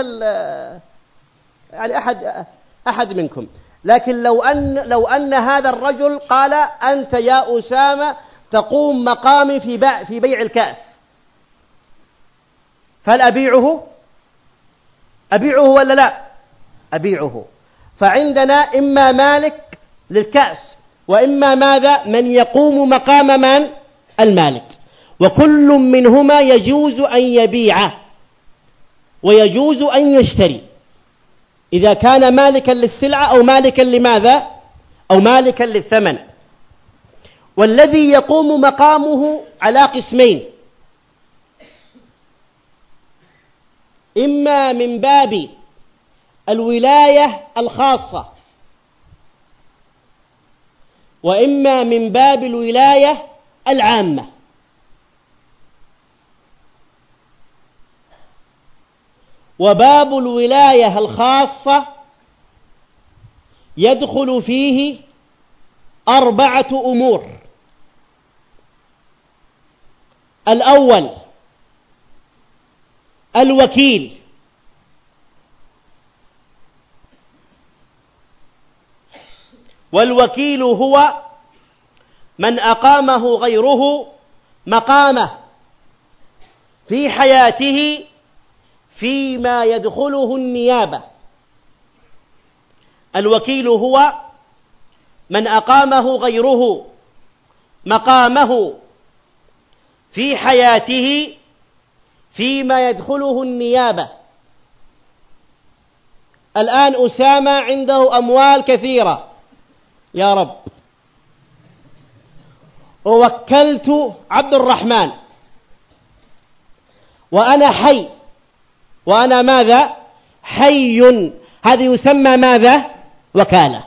يعني أحد أحد منكم لكن لو أن لو أن هذا الرجل قال أنت يا أسامة تقوم مقامي في بيع في بيع الكأس فهل أبيعه؟ أبيعه ولا لا؟ أبيعه فعندنا إما مالك للكأس وإما ماذا؟ من يقوم مقام من؟ المالك. وكل منهما يجوز أن يبيع ويجوز أن يشتري. إذا كان مالكا للسلعة أو مالكا لماذا؟ أو مالكا للثمن. والذي يقوم مقامه على قسمين. إما من باب الولاية الخاصة وإما من باب الولاية العامة. وباب الولاية الخاصة يدخل فيه أربعة أمور. الأول الوكيل. والوكيل هو من أقامه غيره مقامه في حياته فيما يدخله النيابة. الوكيل هو من أقامه غيره مقامه في حياته فيما يدخله النيابة. الآن أسامة عنده أموال كثيرة. يا رب. ووكلت عبد الرحمن. وأنا حي. وأنا ماذا؟ حي. هذا يسمى ماذا؟ وكالة.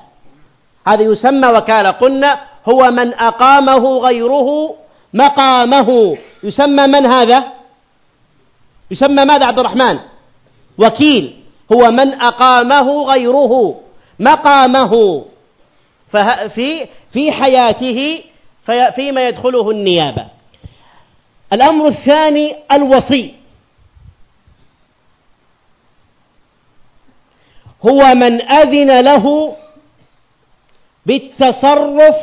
هذا يسمى وكالة. قلنا هو من أقامه غيره مقامه. يسمى من هذا؟ يسمى ماذا عبد الرحمن؟ وكيل. هو من أقامه غيره مقامه. في في حياته فيما يدخله النيابة. الأمر الثاني الوصي. هو من أذن له بالتصرف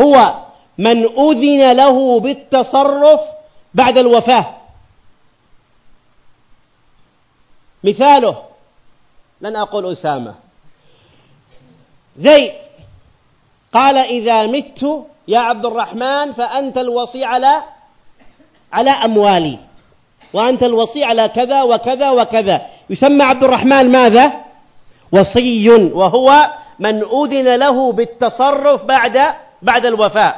هو من أذن له بالتصرف بعد الوفاة. مثاله لن أقول أسامة. زيد قال إذا مت يا عبد الرحمن فأنت الوصي على على أموالي. وأنت الوصي على كذا وكذا وكذا. يسمى عبد الرحمن ماذا؟ وصي وهو من أذن له بالتصرف بعد بعد الوفاة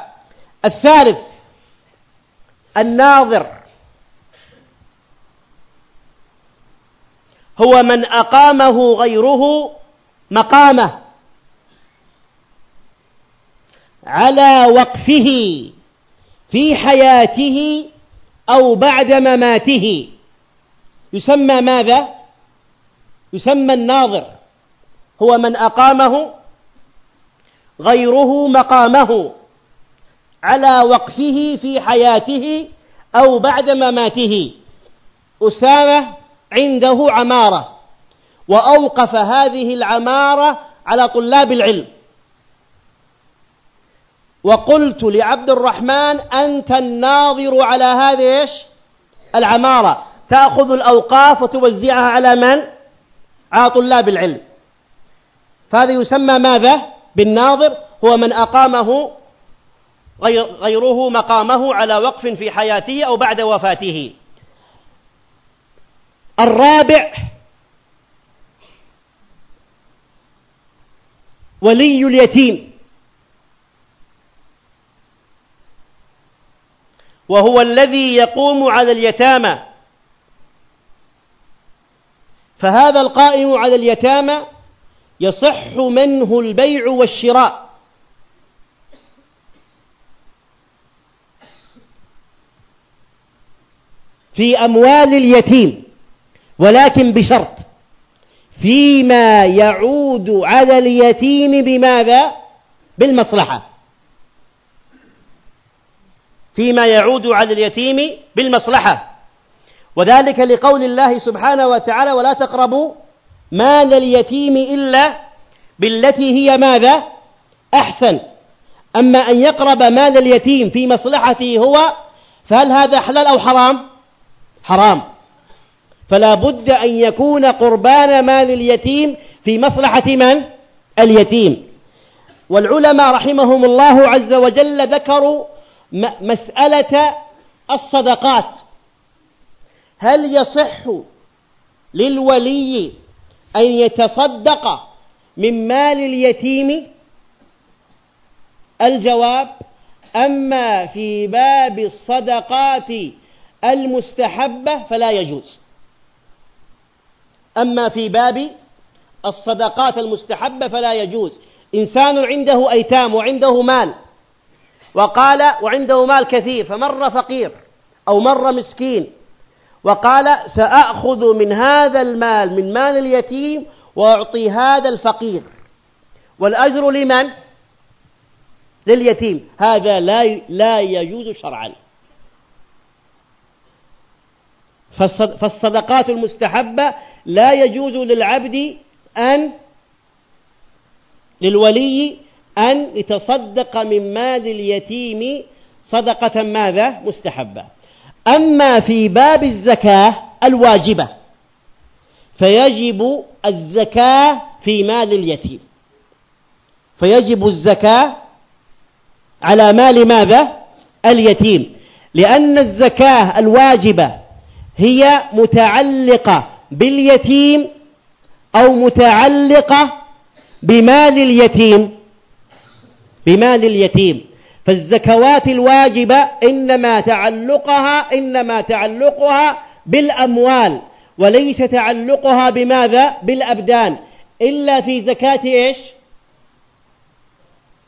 الثالث الناظر. هو من أقامه غيره مقامه. على وقفه في حياته أو بعد مماته. يسمى ماذا؟ يسمى الناظر. هو من أقامه غيره مقامه. على وقفه في حياته أو بعد مماته. أسامة عنده عمارة وأوقف هذه العمارة على طلاب العلم. وقلت لعبد الرحمن أنت الناظر على هذه إيش؟ العمارة. تأخذ الأوقاف وتوزعها على من؟ على طلاب العلم. فهذا يسمى ماذا؟ بالناظر. هو من أقامه غيره مقامه على وقف في حياته أو بعد وفاته. الرابع ولي اليتيم. وهو الذي يقوم على اليتامى. فهذا القائم على اليتامى يصح منه البيع والشراء. في أموال اليتيم ولكن بشرط. فيما يعود على اليتيم بماذا؟ بالمصلحة. فيما يعود على اليتيم بالمصلحة. وذلك لقول الله سبحانه وتعالى ولا تقربوا مال اليتيم إلا بالتي هي ماذا؟ أحسن. أما أن يقرب مال اليتيم في مصلحته هو فهل هذا حلال أو حرام؟ حرام. فلا بد أن يكون قربان مال اليتيم في مصلحة من؟ اليتيم. والعلماء رحمهم الله عز وجل ذكروا مسألة الصدقات. هل يصح للولي أن يتصدق من مال اليتيم؟ الجواب أما في باب الصدقات المستحبة فلا يجوز. أما في باب الصدقات المستحبة فلا يجوز. إنسان عنده أيتام وعنده مال وقال وعنده مال كثير فمر فقير أو مر مسكين. وقال سأخذ من هذا المال من مال اليتيم وأعطي هذا الفقير. والأجر لمن؟ لليتيم. هذا لا لا يجوز شرعا. فالصدقات المستحبة لا يجوز للعبد أن للولي أن يتصدق من مال اليتيم صدقة ماذا؟ مستحبة. أما في باب الزكاة الواجبة فيجب الزكاة في مال اليتيم. فيجب الزكاة على مال ماذا؟ اليتيم. لأن الزكاة الواجبة هي متعلقة باليتيم أو متعلقة بمال اليتيم. بمال اليتيم. فالزكوات الواجبة إنما تعلقها إنما تعلقها بالأموال وليس تعلقها بماذا؟ بالأبدان. إلا في زكاة إيش؟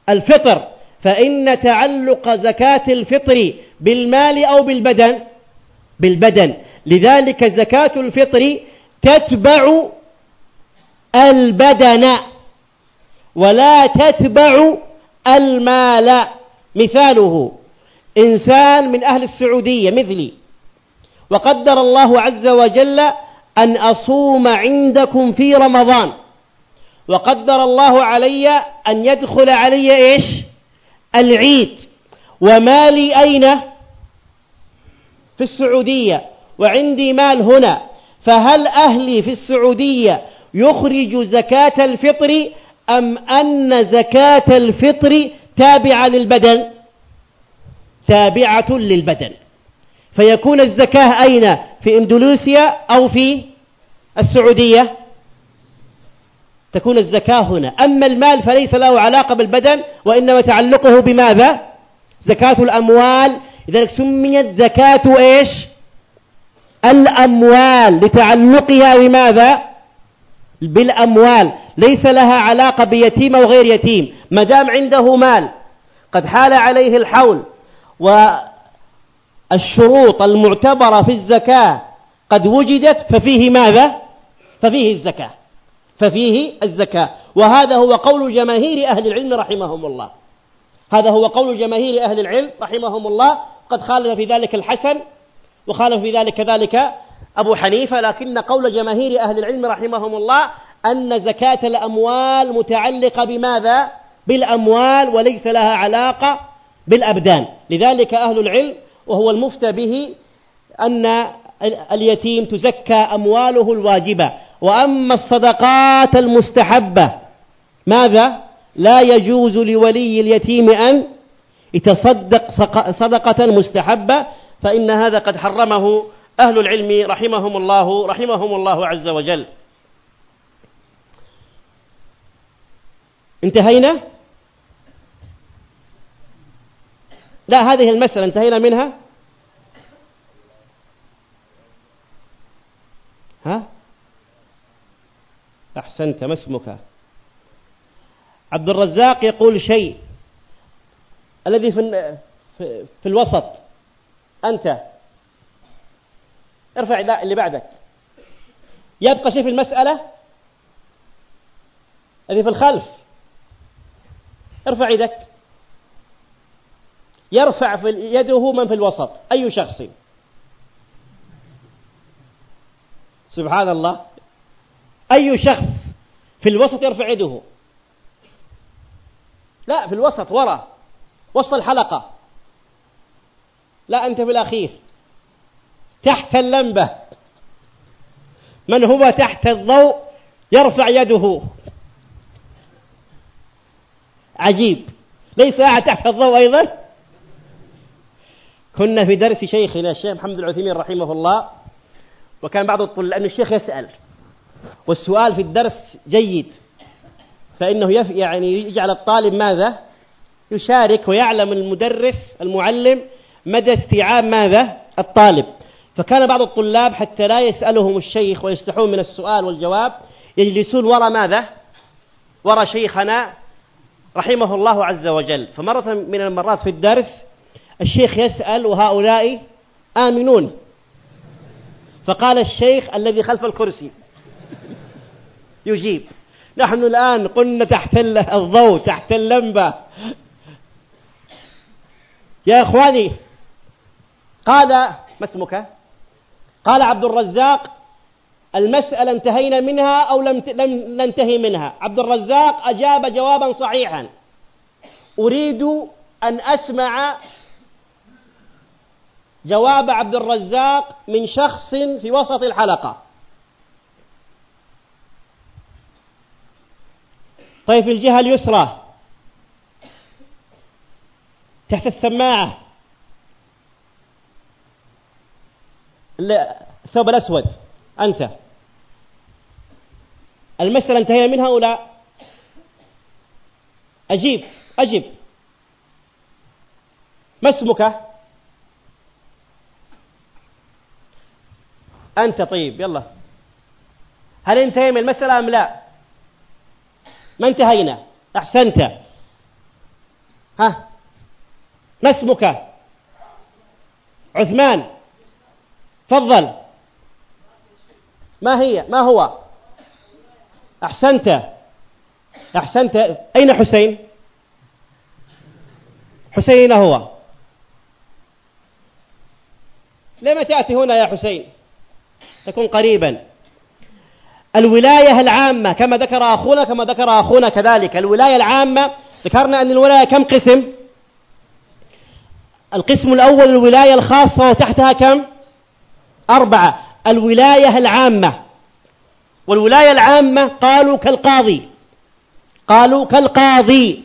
الفطر. فإن تعلق زكاة الفطر بالمال أو بالبدن بالبدن. لذلك زكاة الفطر تتبع البدن ولا تتبع المال مثاله. إنسان من أهل السعودية مثلي. وقدر الله عز وجل أن أصوم عندكم في رمضان. وقدر الله علي أن يدخل علي إيش؟ العيد. ومالي أين؟ في السعودية. وعندي مال هنا. فهل أهلي في السعودية يخرج زكاة الفطر أم أن زكاة الفطر تابعة للبدن؟ تابعة للبدن. فيكون الزكاة أين؟ في إندونيسيا أو في السعودية؟ تكون الزكاة هنا. أما المال فليس له علاقة بالبدن وإنما تعلقه بماذا؟ زكاة الأموال. لذلك سميت زكاة إيش؟ الأموال. لتعلقها بماذا؟ بالأموال. ليس لها علاقة بيتيم أو غير يتيم. ما دام عنده مال قد حال عليه الحول والشروط المعتبرة في الزكاة قد وجدت ففيه ماذا؟ ففيه الزكاة. ففيه الزكاة. وهذا هو قول جماهير أهل العلم رحمهم الله. هذا هو قول جماهير أهل العلم رحمهم الله. قد خالف في ذلك الحسن وخالف في ذلك كذلك أبو حنيفة لكن قول جماهير أهل العلم رحمهم الله أن زكاة الأموال متعلقة بماذا؟ بالأموال وليس لها علاقة بالأبدان لذلك أهل العلم وهو المفتى به أن اليتيم تزكى أمواله الواجبة وأما الصدقات المستحبة ماذا؟ لا يجوز لولي اليتيم أن يتصدق صدقة مستحبة فإن هذا قد حرمه أهل العلم رحمهم الله رحمهم الله عز وجل انتهينا؟ لا هذه المسألة انتهينا منها؟ ها؟ أحسنت ما اسمك؟ عبد الرزاق يقول شيء. الذي في في الوسط. أنت. ارفع اللي بعدك. يبقى شيء في المسألة؟ الذي في الخلف. ارفع يدك. يرفع في يده من في الوسط. أي شخص. سبحان الله. أي شخص في الوسط يرفع يده. لا في الوسط وراء وسط الحلقة. لا أنت في الأخير. تحت اللمبة. من هو تحت الضوء؟ يرفع يده. عجيب. ليس أحد تحت الضوء أيضا. كنا في درس شيخنا الشيخ محمد العثيمين رحمه الله وكان بعض الطلاب لأن الشيخ يسأل والسؤال في الدرس جيد فإنه يعني يجعل الطالب ماذا؟ يشارك ويعلم المدرس المعلم مدى استيعاب ماذا؟ الطالب. فكان بعض الطلاب حتى لا يسألهم الشيخ ويستحون من السؤال والجواب يجلسون وراء ماذا؟ وراء شيخنا رحمه الله عز وجل. فمرة من المرات في الدرس الشيخ يسأل وهؤلاء آمنون. فقال الشيخ الذي خلف الكرسي. يجيب. نحن الآن قلنا تحت الضوء تحت اللمبة. يا إخواني قال ما اسمك؟ قال عبد الرزاق المسألة انتهينا منها أو لم لم ننتهي منها. عبد الرزاق أجاب جوابا صحيحا. أريد أن أسمع جواب عبد الرزاق من شخص في وسط الحلقة. طيب في الجهة اليسرى. تحت السماعة. الثوب الأسود. أنت. المسألة انتهينا منها أو لا أجيب. أجب ما اسمك؟ أنت طيب يلا. هل انتهي من المسألة أم لا؟ ما انتهينا. أحسنت. ها؟ ما اسمك؟ عثمان. تفضل. ما هي؟ ما هو؟ أحسنت. أحسنت. أين حسين؟ حسين هو. لما تأتي هنا يا حسين؟ تكون قريبا. الولاية العامة كما ذكر أخونا كما ذكر أخونا كذلك. الولاية العامة ذكرنا أن الولاية كم قسم؟ القسم الأول الولاية الخاصة وتحتها كم؟ أربعة. الولاية العامة. والولاية العامة قالوا كالقاضي. قالوا كالقاضي.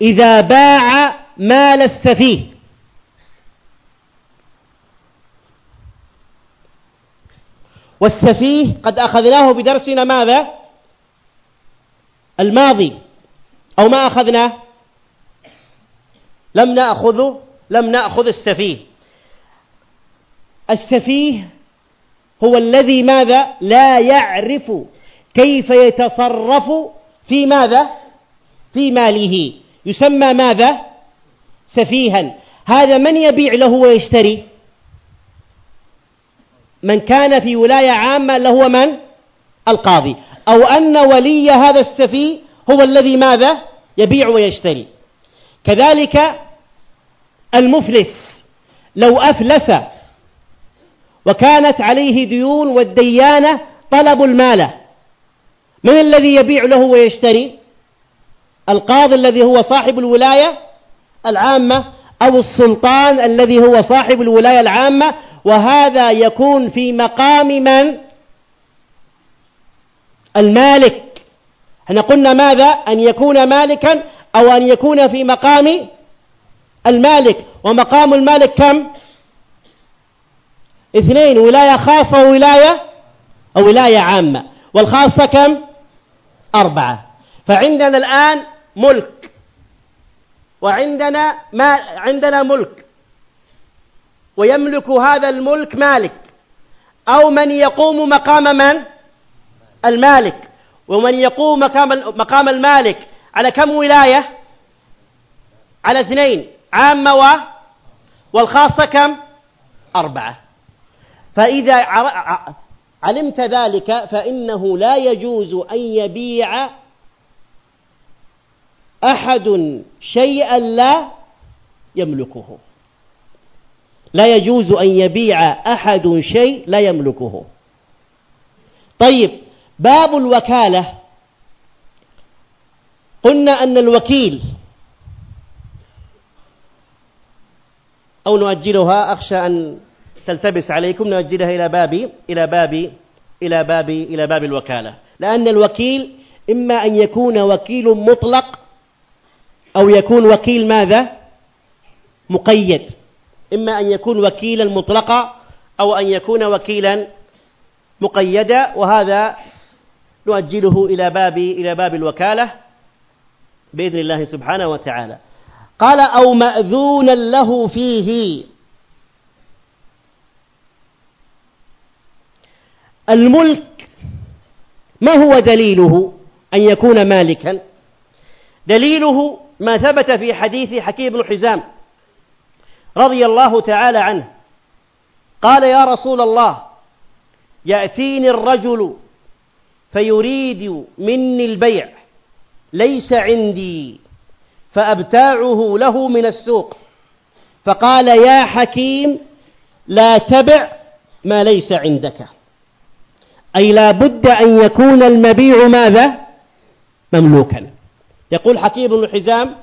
إذا باع مال السفيه. والسفيه قد أخذناه بدرسنا ماذا؟ الماضي. أو ما أخذناه؟ لم نأخذ لم نأخذ السفيه. السفيه هو الذي ماذا؟ لا يعرف كيف يتصرف في ماذا؟ في ماله. يسمى ماذا؟ سفيها. هذا من يبيع له ويشتري؟ من كان في ولاية عامة لهو من؟ القاضي. أو أن ولي هذا السفيه هو الذي ماذا؟ يبيع ويشتري. كذلك المفلس لو أفلس وكانت عليه ديون والديانة طلب المال. من الذي يبيع له ويشتري؟ القاضي الذي هو صاحب الولاية العامة أو السلطان الذي هو صاحب الولاية العامة؟ وهذا يكون في مقام من؟ المالك. إحنا قلنا ماذا؟ أن يكون مالكا أو أن يكون في مقام المالك. ومقام المالك كم؟ اثنين ولاية خاصة وولاية أو ولاية عامة. والخاصة كم؟ أربعة. فعندنا الآن ملك. وعندنا ما عندنا ملك. ويملك هذا الملك مالك. أو من يقوم مقام من؟ المالك. ومن يقوم مقام مقام المالك. على كم ولاية؟ على اثنين عامة و والخاصة كم؟ أربعة. فإذا علمت ذلك فإنه لا يجوز أن يبيع أحد شيئا لا يملكه. لا يجوز أن يبيع أحد شيء لا يملكه. طيب باب الوكالة. قلنا أن الوكيل أو نؤجلها أخشى أن تلتبس عليكم نؤجلها إلى باب إلى باب إلى باب إلى باب الوكالة. لأن الوكيل إما أن يكون وكيل مطلق أو يكون وكيل ماذا؟ مقيد. إما أن يكون وكيلا مطلقا أو أن يكون وكيلا مقيدا وهذا نؤجله إلى باب إلى باب الوكالة بإذن الله سبحانه وتعالى. قال أو مأذونا له فيه. الملك ما هو دليله أن يكون مالكا؟ دليله ما ثبت في حديث حكيم بن حزام رضي الله تعالى عنه. قال يا رسول الله يأتيني الرجل فيريد مني البيع ليس عندي فأبتاعه له من السوق. فقال يا حكيم لا تبع ما ليس عندك. أي لا بد أن يكون المبيع ماذا؟ مملوكا. يقول حكيم بن حزام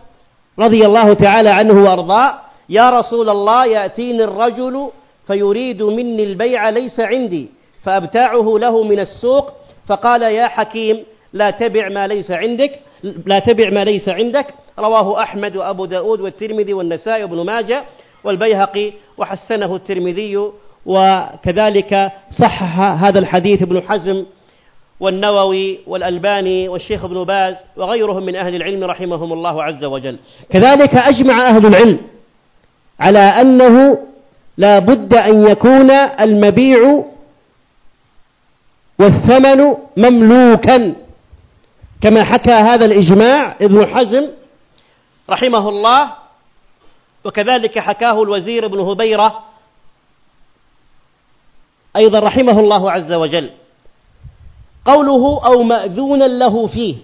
رضي الله تعالى عنه وأرضاه يا رسول الله يأتيني الرجل فيريد مني البيع ليس عندي. فأبتاعه له من السوق فقال يا حكيم لا تبع ما ليس عندك لا تبع ما ليس عندك. رواه أحمد وأبو داود والترمذي والنسائي وابن ماجه والبيهقي وحسنه الترمذي وكذلك صحح هذا الحديث ابن حزم والنووي والألباني والشيخ ابن باز وغيرهم من أهل العلم رحمهم الله عز وجل. كذلك أجمع أهل العلم على أنه لا بد أن يكون المبيع والثمن مملوكا. كما حكى هذا الإجماع ابن حزم رحمه الله وكذلك حكاه الوزير ابن هبيرة أيضا رحمه الله عز وجل. قوله أو مأذونا له فيه.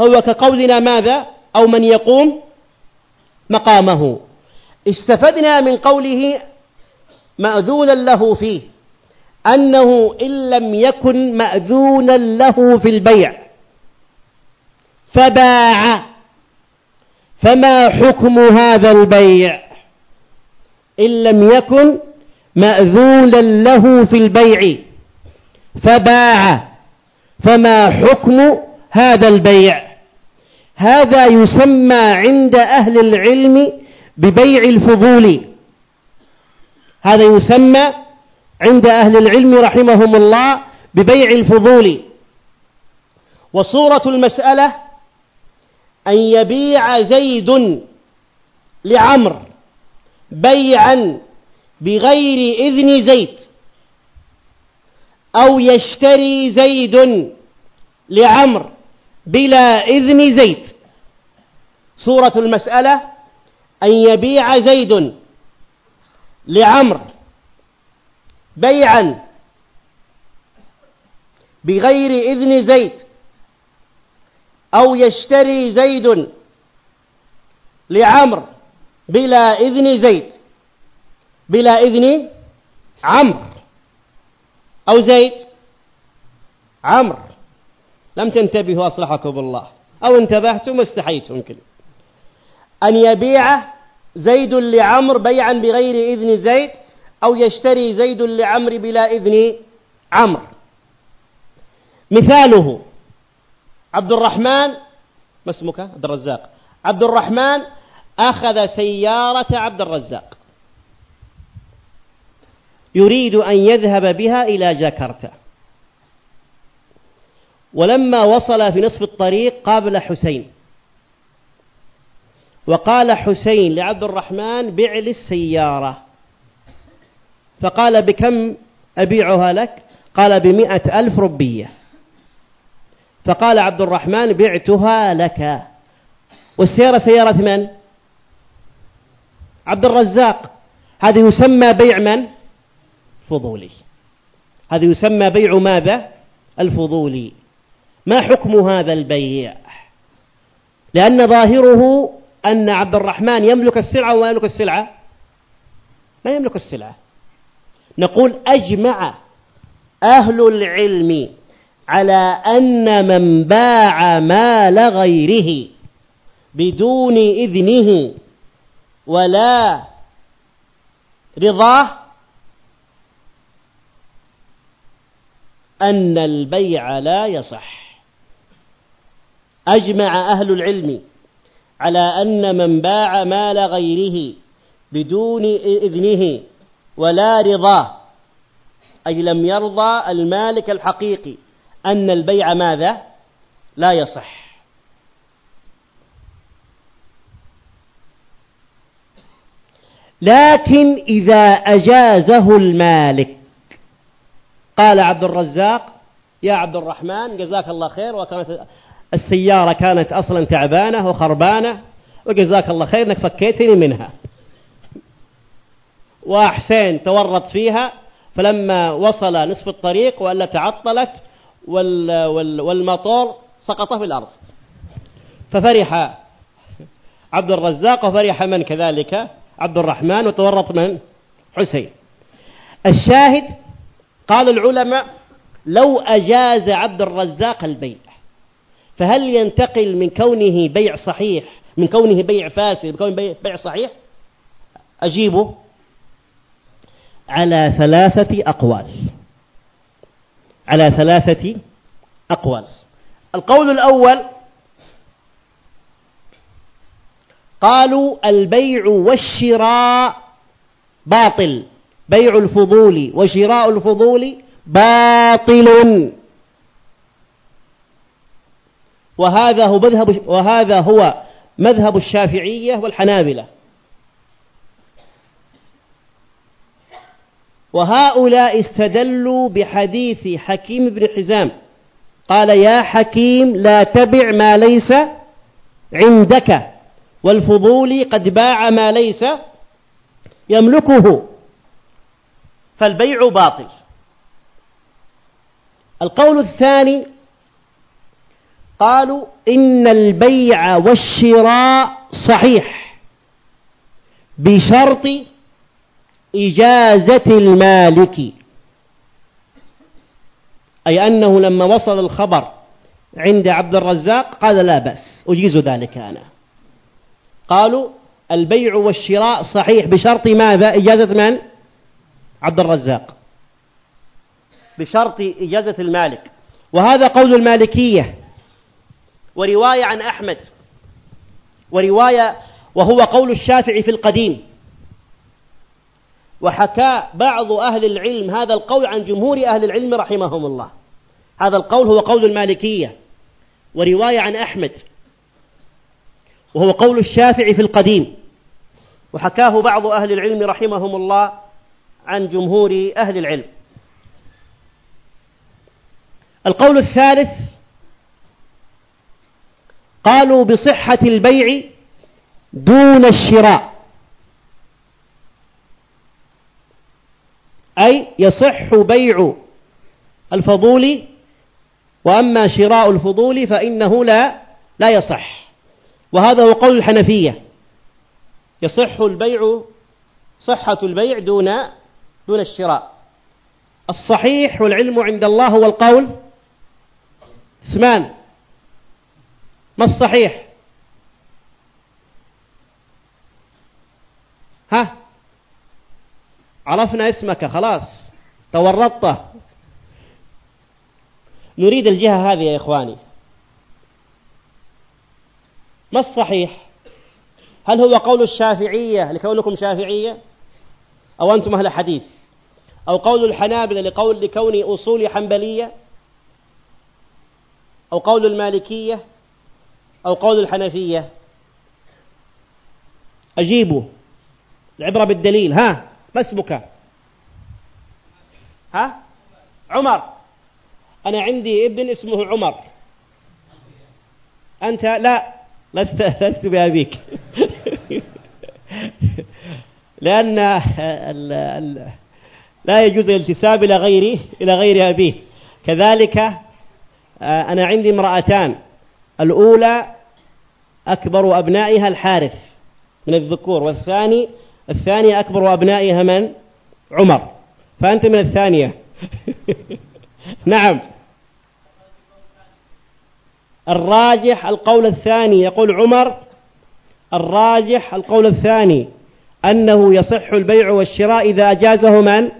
هو كقولنا ماذا؟ أو من يقوم مقامه. استفدنا من قوله مأذونا له فيه. أنه إن لم يكن مأذونا له في البيع. فباع. فما حكم هذا البيع؟ إن لم يكن مأذونا له في البيع فباع فما حكم هذا البيع؟ هذا يسمى عند أهل العلم ببيع الفضول. هذا يسمى عند أهل العلم رحمهم الله ببيع الفضول. وصورة المسألة أن يبيع زيد لعمر بيعا بغير إذن زيد أو يشتري زيد لعمر بلا إذن زيد. صورة المسألة أن يبيع زيد لعمر بيعا بغير إذن زيد أو يشتري زيد لعمر بلا إذن زيد. بلا إذن عمرو. أو زيد. عمرو. لم تنتبهوا أصلحكم الله. أو انتبهتم واستحيتم يمكن أن يبيع زيد لعمر بيعا بغير إذن زيد أو يشتري زيد لعمر بلا إذن عمرو. مثاله. عبد الرحمن. ما اسمك؟ عبد الرزاق. عبد الرحمن أخذ سيارة عبد الرزاق. يريد أن يذهب بها إلى جاكرتا. ولما وصل في نصف الطريق قابل حسين. وقال حسين لعبد الرحمن بع لي السيارة. فقال بكم أبيعها لك؟ قال بمئة ألف ربية. فقال عبد الرحمن بعتها لك. والسيارة سيارة من؟ عبد الرزاق. هذا يسمى بيع من؟ فضولي هذا يسمى بيع ماذا؟ الفضولي ما حكم هذا البيع؟ لأن ظاهره أن عبد الرحمن يملك السلعة وما يملك السلعة ما يملك السلعة نقول أجمع أهل العلم على أن من باع مال غيره بدون إذنه ولا رضاه أن البيع لا يصح. أجمع أهل العلم على أن من باع مال غيره بدون إذنه ولا رضاه أي لم يرضى المالك الحقيقي أن البيع ماذا؟ لا يصح. لكن إذا أجازه المالك قال عبد الرزاق يا عبد الرحمن جزاك الله خير وكانت السيارة كانت أصلا تعبانة وخربانة وجزاك الله خير إنك فكيتني منها. وحسين تورط فيها فلما وصل نصف الطريق وألا تعطلت والمطور سقط في الأرض. ففرح عبد الرزاق وفرح من كذلك؟ عبد الرحمن وتورط من؟ حسين. الشاهد قال العلماء لو أجاز عبد الرزاق البيع فهل ينتقل من كونه بيع صحيح من كونه بيع فاسد من كونه بيع صحيح؟ أجيبه. على ثلاثة أقوال. على ثلاثة أقوال. القول الأول قالوا البيع والشراء باطل. بيع الفضول وشراء الفضول باطل. وهذا هو مذهب وهذا هو مذهب الشافعية والحنابلة. وهؤلاء استدلوا بحديث حكيم بن حزام. قال يا حكيم لا تبع ما ليس عندك والفضول قد باع ما ليس يملكه. فالبيع باطل. القول الثاني قالوا إن البيع والشراء صحيح بشرط إجازة المالك. أي أنه لما وصل الخبر عند عبد الرزاق قال لا بأس أجيز ذلك أنا. قالوا البيع والشراء صحيح بشرط ماذا؟ إجازة من؟ عبد الرزاق. بشرط إجازة المالك. وهذا قول المالكية. ورواية عن أحمد. ورواية وهو قول الشافعي في القديم. وحكى بعض أهل العلم هذا القول عن جمهور أهل العلم رحمهم الله. هذا القول هو قول المالكية. ورواية عن أحمد. وهو قول الشافعي في القديم. وحكاه بعض أهل العلم رحمهم الله. عن جمهور أهل العلم. القول الثالث قالوا بصحة البيع دون الشراء. أي يصح بيع الفضول وأما شراء الفضول فإنه لا لا يصح. وهذا هو قول الحنفية. يصح البيع صحة البيع دون دون الشراء. الصحيح والعلم عند الله هو القول اسمان ما الصحيح؟ ها؟ عرفنا اسمك خلاص. تورطت. نريد الجهة هذه يا إخواني. ما الصحيح؟ هل هو قول الشافعية؟ لكونكم شافعية؟ أو أنتم أهل حديث. أو قول الحنابلة لقول لكون أصول حنبلية. أو قول المالكية. أو قول الحنفية. أجيبوا. العبرة بالدليل. ها ما اسمك؟ ها؟ عمر. أنا عندي ابن اسمه عمر. أنت؟ لا لست لست بأبيك. [laughs] لأن لا يجوز الانتساب إلى غيري إلى غير أبيه. كذلك آه، أنا عندي امرأتان. الأولى أكبر أبنائها الحارث من الذكور والثاني الثانية أكبر أبنائها من؟ عمر. فأنت من الثانية. [laughs] نعم. الراجح القول الثاني يقول عمر الراجح القول الثاني. أنه يصح البيع والشراء إذا أجازه من؟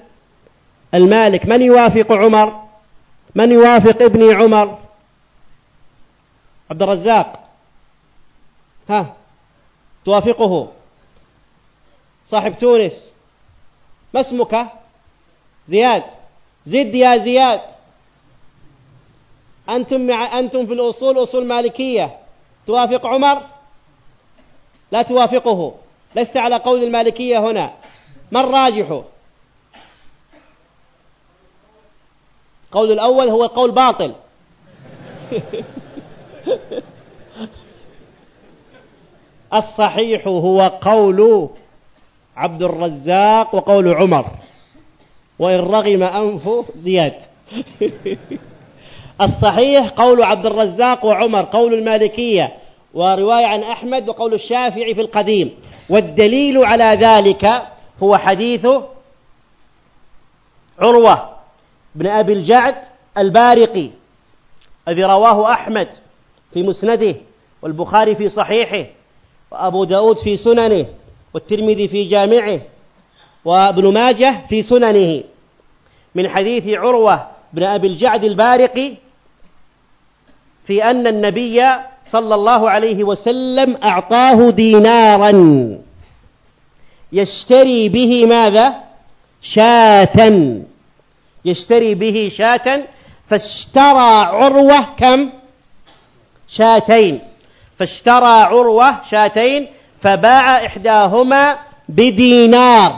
المالك. من يوافق عمر؟ من يوافق ابني عمر؟ عبد الرزاق. ها توافقه. صاحب تونس. ما اسمك؟ زياد. زد يا زياد. أنتم مع أنتم في الأصول أصول مالكية. توافق عمر؟ لا توافقه. لست على قول المالكية هنا. ما الراجح؟ قول الأول هو قول باطل. [laughs] الصحيح هو قول عبد الرزاق وقول عمر. وإن رغم أنف زياد. [laughs] الصحيح قول عبد الرزاق وعمر قول المالكية. ورواية عن أحمد وقول الشافعي في القديم. والدليل على ذلك هو حديث عروة بن أبي الجعد البارقي الذي رواه أحمد في مسنده والبخاري في صحيحه وأبو داود في سننه والترمذي في جامعه وابن ماجه في سننه. من حديث عروة بن أبي الجعد البارقي في أن النبي صلى الله عليه وسلم أعطاه دينارا. يشتري به ماذا؟ شاة. يشتري به شاة فاشترى عروة كم؟ شاتين. فاشترى عروة شاتين فباع إحداهما بدينار.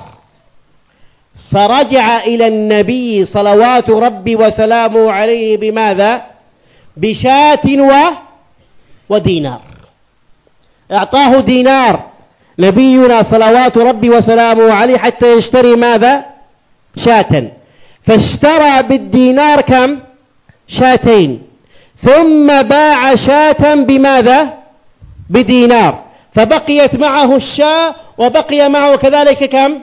فرجع إلى النبي صلوات ربي وسلامه عليه بماذا؟ بشاة و ودينار. أعطاه دينار. نبينا صلوات ربي وسلامه عليه حتى يشتري ماذا؟ شاة. فاشترى بالدينار كم؟ شاتين. ثم باع شاة بماذا؟ بدينار. فبقيت معه الشاة وبقي معه كذلك كم؟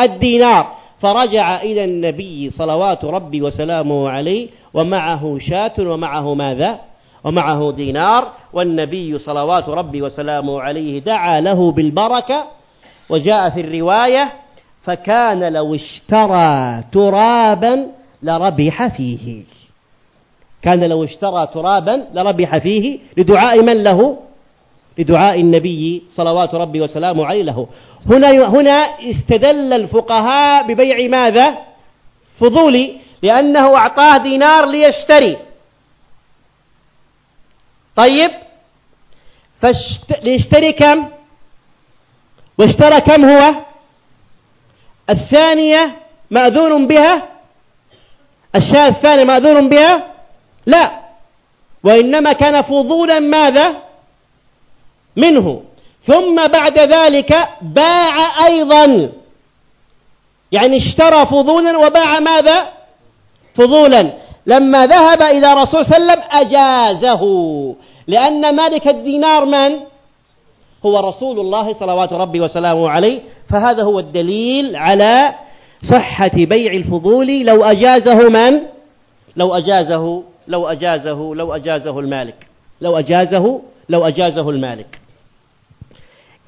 الدينار. فرجع إلى النبي صلوات ربي وسلامه عليه ومعه شاة ومعه ماذا؟ ومعه دينار والنبي صلوات ربي وسلامه عليه دعا له بالبركة وجاء في الرواية فكان لو اشترى ترابا لربح فيه. كان لو اشترى ترابا لربح فيه لدعاء من له؟ لدعاء النبي صلوات ربي وسلامه عليه له. هنا هنا استدل الفقهاء ببيع ماذا؟ فضولي لأنه أعطاه دينار ليشتري. طيب. فاشت... ليشتري كم؟ واشترى كم هو؟ الثانية مأذون بها؟ الشاة الثانية مأذون بها؟ لا. وإنما كان فضولا ماذا؟ منه. ثم بعد ذلك باع أيضا. يعني اشترى فضولا وباع ماذا؟ فضولا. لما ذهب إلى رسول صلى الله عليه وسلم أجازه. لأن مالك الدينار من؟ هو رسول الله صلوات ربي وسلامه عليه. فهذا هو الدليل على صحة بيع الفضول. لو أجازه من؟ لو أجازه لو أجازه لو أجازه المالك. لو أجازه لو أجازه المالك.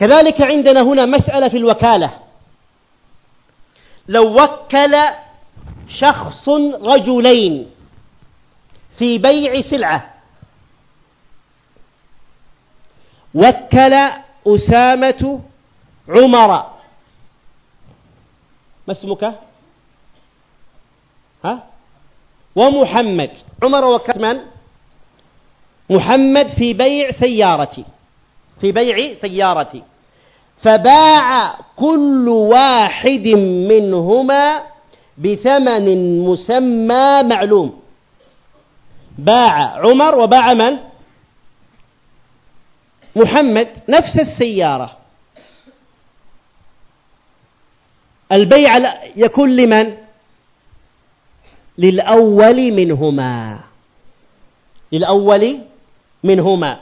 كذلك عندنا هنا مسألة في الوكالة. لو وكل شخص رجلين في بيع سلعة. وكل أسامة عمر. ما اسمك؟ ها؟ ومحمد. عمر وكل من؟ محمد في بيع سيارتي. في بيع سيارتي. فباع كل واحد منهما بثمن مسمى معلوم. باع عمر وباع من؟ محمد نفس السيارة. البيع يكون لمن؟ للأول منهما. للأول منهما.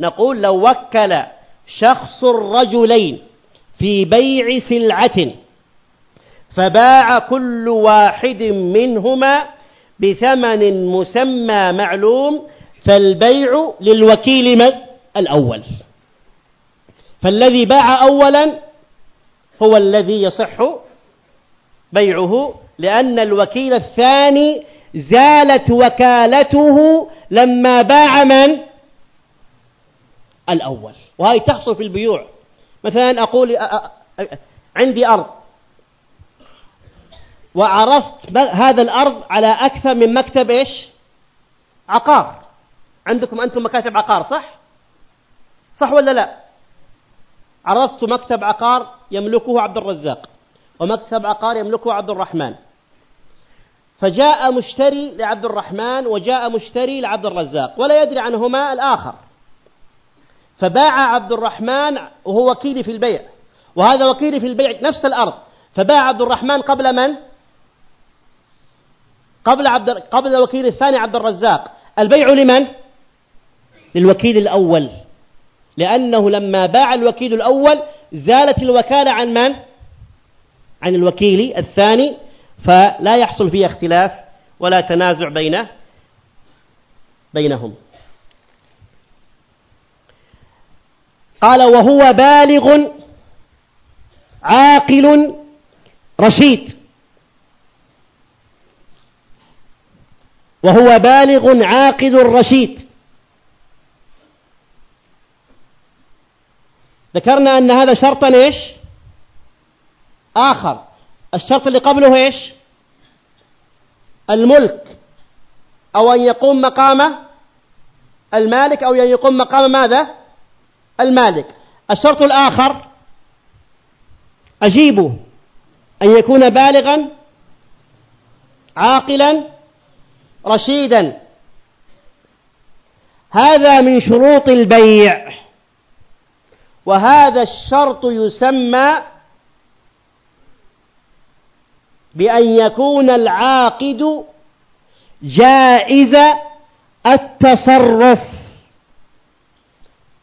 نقول لو وكل شخص الرجلين في بيع سلعة فباع كل واحد منهما بثمن مسمى معلوم فالبيع للوكيل الأول. فالذي باع أولا هو الذي يصح بيعه لأن الوكيل الثاني زالت وكالته لما باع من؟ الأول. وهذه تحصل في البيوع. مثلا أقول عندي أرض. وعرفت هذا الأرض على أكثر من مكتب إيش؟ عقار. عندكم أنتم مكاتب عقار صح؟ صح ولا لا؟ عرضت مكتب عقار يملكه عبد الرزاق ومكتب عقار يملكه عبد الرحمن. فجاء مشتري لعبد الرحمن وجاء مشتري لعبد الرزاق ولا يدري عنهما الآخر. فباع عبد الرحمن وهو وكيلي في البيع وهذا وكيلي في البيع نفس الأرض. فباع عبد الرحمن قبل من؟ قبل عبد قبل الوكيل الثاني عبد الرزاق. البيع لمن؟ للوكيل الأول. لأنه لما باع الوكيل الأول زالت الوكالة عن من؟ عن الوكيل الثاني. فلا يحصل فيه اختلاف ولا تنازع بين بينهم. قال وهو بالغ عاقل رشيد. وهو بالغ عاقل رشيد ذكرنا أن هذا شرطا إيش؟ آخر. الشرط اللي قبله إيش؟ الملك. أو أن يقوم مقام المالك أو أن يقوم مقام ماذا؟ المالك. الشرط الآخر أجيبه. أن يكون بالغا عاقلا رشيدا. هذا من شروط البيع. وهذا الشرط يسمى بأن يكون العاقد جائز التصرف.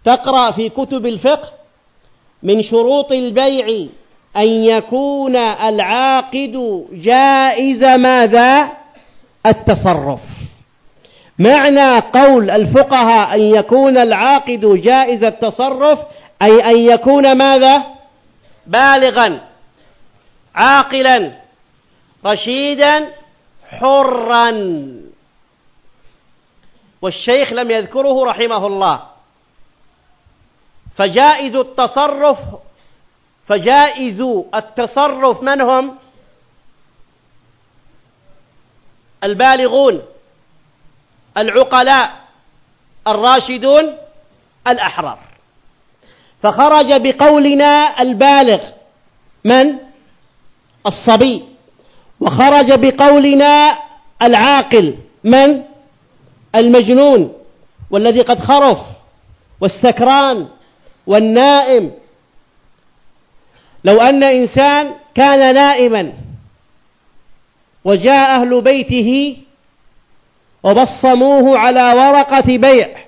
تقرأ في كتب الفقه من شروط البيع أن يكون العاقد جائز ماذا؟ التصرف. معنى قول الفقهاء أن يكون العاقد جائز التصرف أي أن يكون ماذا؟ بالغا عاقلا رشيدا حرا. والشيخ لم يذكره رحمه الله. فجائز التصرف فجائز التصرف من هم؟ البالغون العقلاء الراشدون الأحرار. فخرج بقولنا البالغ من؟ الصبي. وخرج بقولنا العاقل من؟ المجنون والذي قد خرف والسكران والنائم. لو أن إنسان كان نائما وجاء أهل بيته وبصموه على ورقة بيع.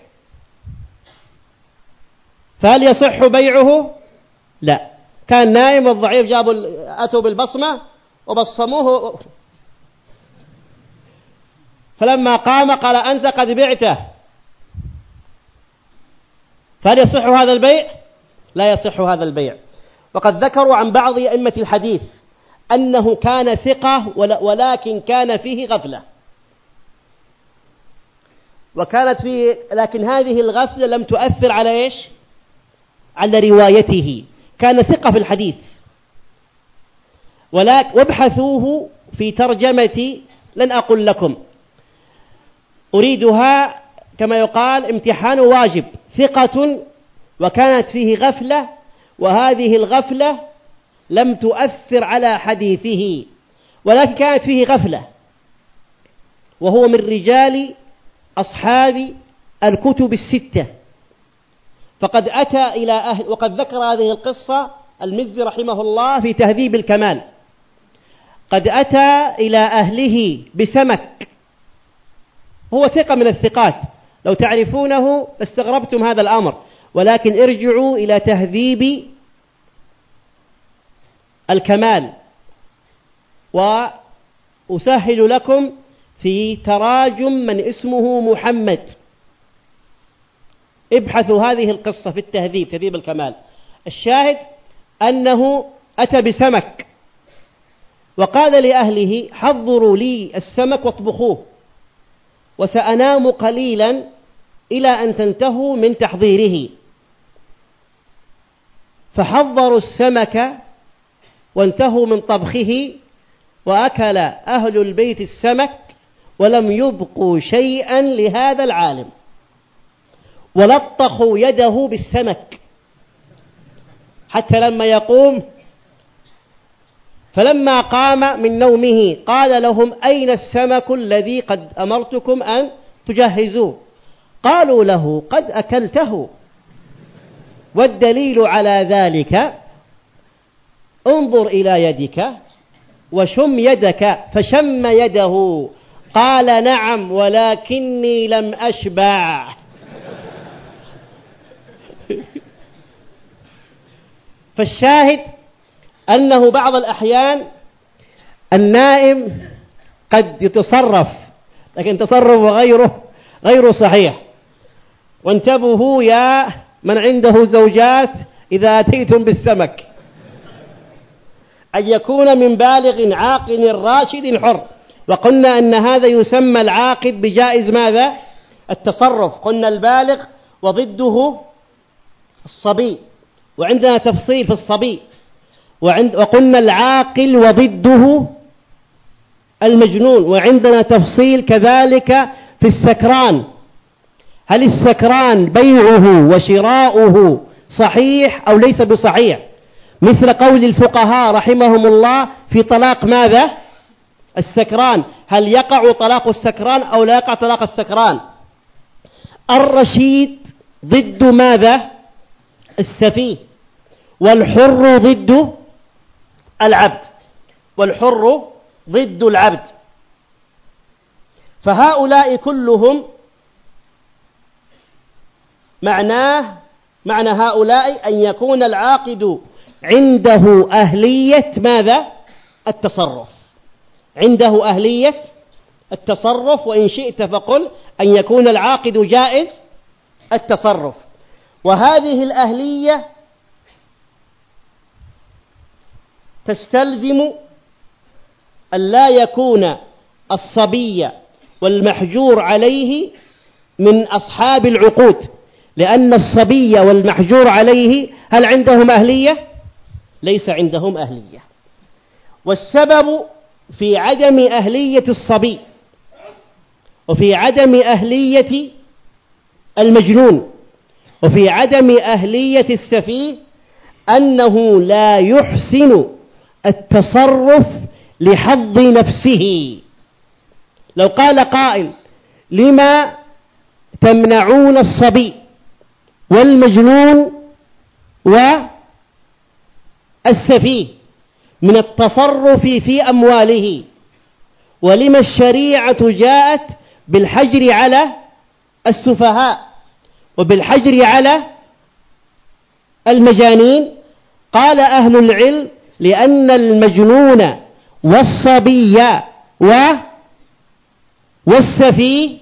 فهل يصح بيعه؟ لا. كان نائم والضعيف جابوا أتوا بالبصمة وبصموه. فلما قام قال أنت قد بعته فهل يصح هذا البيع؟ لا يصح هذا البيع. وقد ذكروا عن بعض أئمة الحديث أنه كان ثقة ولكن كان فيه غفلة. وكانت فيه لكن هذه الغفلة لم تؤثر على إيش؟ على روايته. كان ثقة في الحديث. ولكن وابحثوه في ترجمة لن أقول لكم. أريدها كما يقال امتحان واجب. ثقة وكانت فيه غفلة وهذه الغفلة لم تؤثر على حديثه ولكن كانت فيه غفلة. وهو من رجال أصحاب الكتب الستة. فقد أتى إلى أهل وقد ذكر هذه القصة المزي رحمه الله في تهذيب الكمال. قد أتى إلى أهله بسمك. هو ثقة من الثقات. لو تعرفونه لاستغربتم هذا الأمر. ولكن ارجعوا إلى تهذيب الكمال. وأسهل لكم في تراجم من اسمه محمد. ابحثوا هذه القصة في التهذيب تهذيب الكمال. الشاهد أنه أتى بسمك. وقال لأهله حضروا لي السمك واطبخوه. وسأنام قليلا إلى أن تنتهوا من تحضيره. فحضروا السمك وانتهوا من طبخه وأكل أهل البيت السمك ولم يبقوا شيئا لهذا العالم. ولطخوا يده بالسمك. حتى لما يقوم فلما قام من نومه قال لهم أين السمك الذي قد أمرتكم أن تجهزوه؟ قالوا له قد أكلته. والدليل على ذلك انظر إلى يدك وشم يدك فشم يده. قال نعم ولكني لم أشبع. فالشاهد أنه بعض الأحيان النائم قد يتصرف لكن تصرف غيره غير صحيح. وانتبهوا يا من عنده زوجات إذا أتيتم بالسمك. أن يكون من بالغ عاقل راشد حر. وقلنا أن هذا يسمى العاقد بجائز ماذا؟ التصرف. قلنا البالغ وضده الصبي. وعندنا تفصيل في الصبي. وعند وقلنا العاقل وضده المجنون. وعندنا تفصيل كذلك في السكران. هل السكران بيعه وشراؤه صحيح أو ليس بصحيح؟ مثل قول الفقهاء رحمهم الله في طلاق ماذا؟ السكران. هل يقع طلاق السكران أو لا يقع طلاق السكران؟ الرشيد ضد ماذا؟ السفيه. والحر ضد العبد. والحر ضد العبد. فهؤلاء كلهم معناه معنى هؤلاء أن يكون العاقد عنده أهلية ماذا؟ التصرف. عنده أهلية التصرف وإن شئت فقل أن يكون العاقد جائز التصرف. وهذه الأهلية تستلزم أن لا يكون الصبي والمحجور عليه من أصحاب العقود لأن الصبي والمحجور عليه هل عندهم أهلية؟ ليس عندهم أهلية. والسبب في عدم أهلية الصبي وفي عدم أهلية المجنون وفي عدم أهلية السفيه أنه لا يحسن التصرف لحظ نفسه. لو قال قائل لما تمنعون الصبي والمجنون والسفيه من التصرف في أمواله. ولما الشريعة جاءت بالحجر على السفهاء وبالحجر على المجانين. قال أهل العلم لأن المجنون والصبي و والسفيه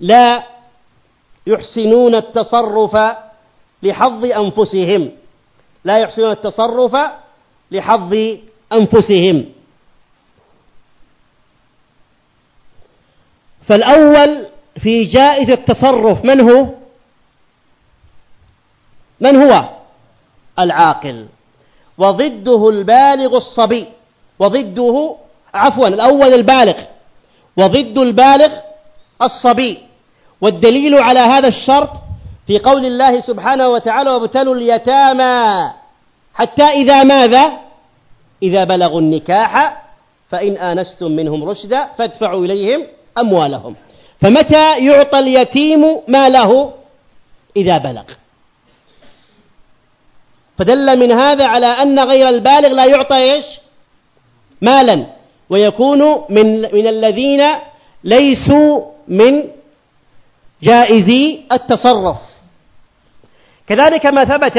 لا يحسنون التصرف لحظ أنفسهم. لا يحسنون التصرف لحظ أنفسهم. فالأول في جائزة التصرف من هو؟ من هو؟ العاقل. وضده البالغ الصبي. وضده عفوا الأول البالغ. وضد البالغ الصبي. والدليل على هذا الشرط في قول الله سبحانه وتعالى وابتلوا اليتامى حتى إذا ماذا؟ إذا بلغوا النكاح فإن آنستم منهم رشدا فادفعوا إليهم أموالهم. فمتى يعطى اليتيم ماله؟ إذا بلغ. فدل من هذا على أن غير البالغ لا يعطى إيش؟ مالا. ويكون من من الذين ليسوا من جائزي التصرف. كذلك ما ثبت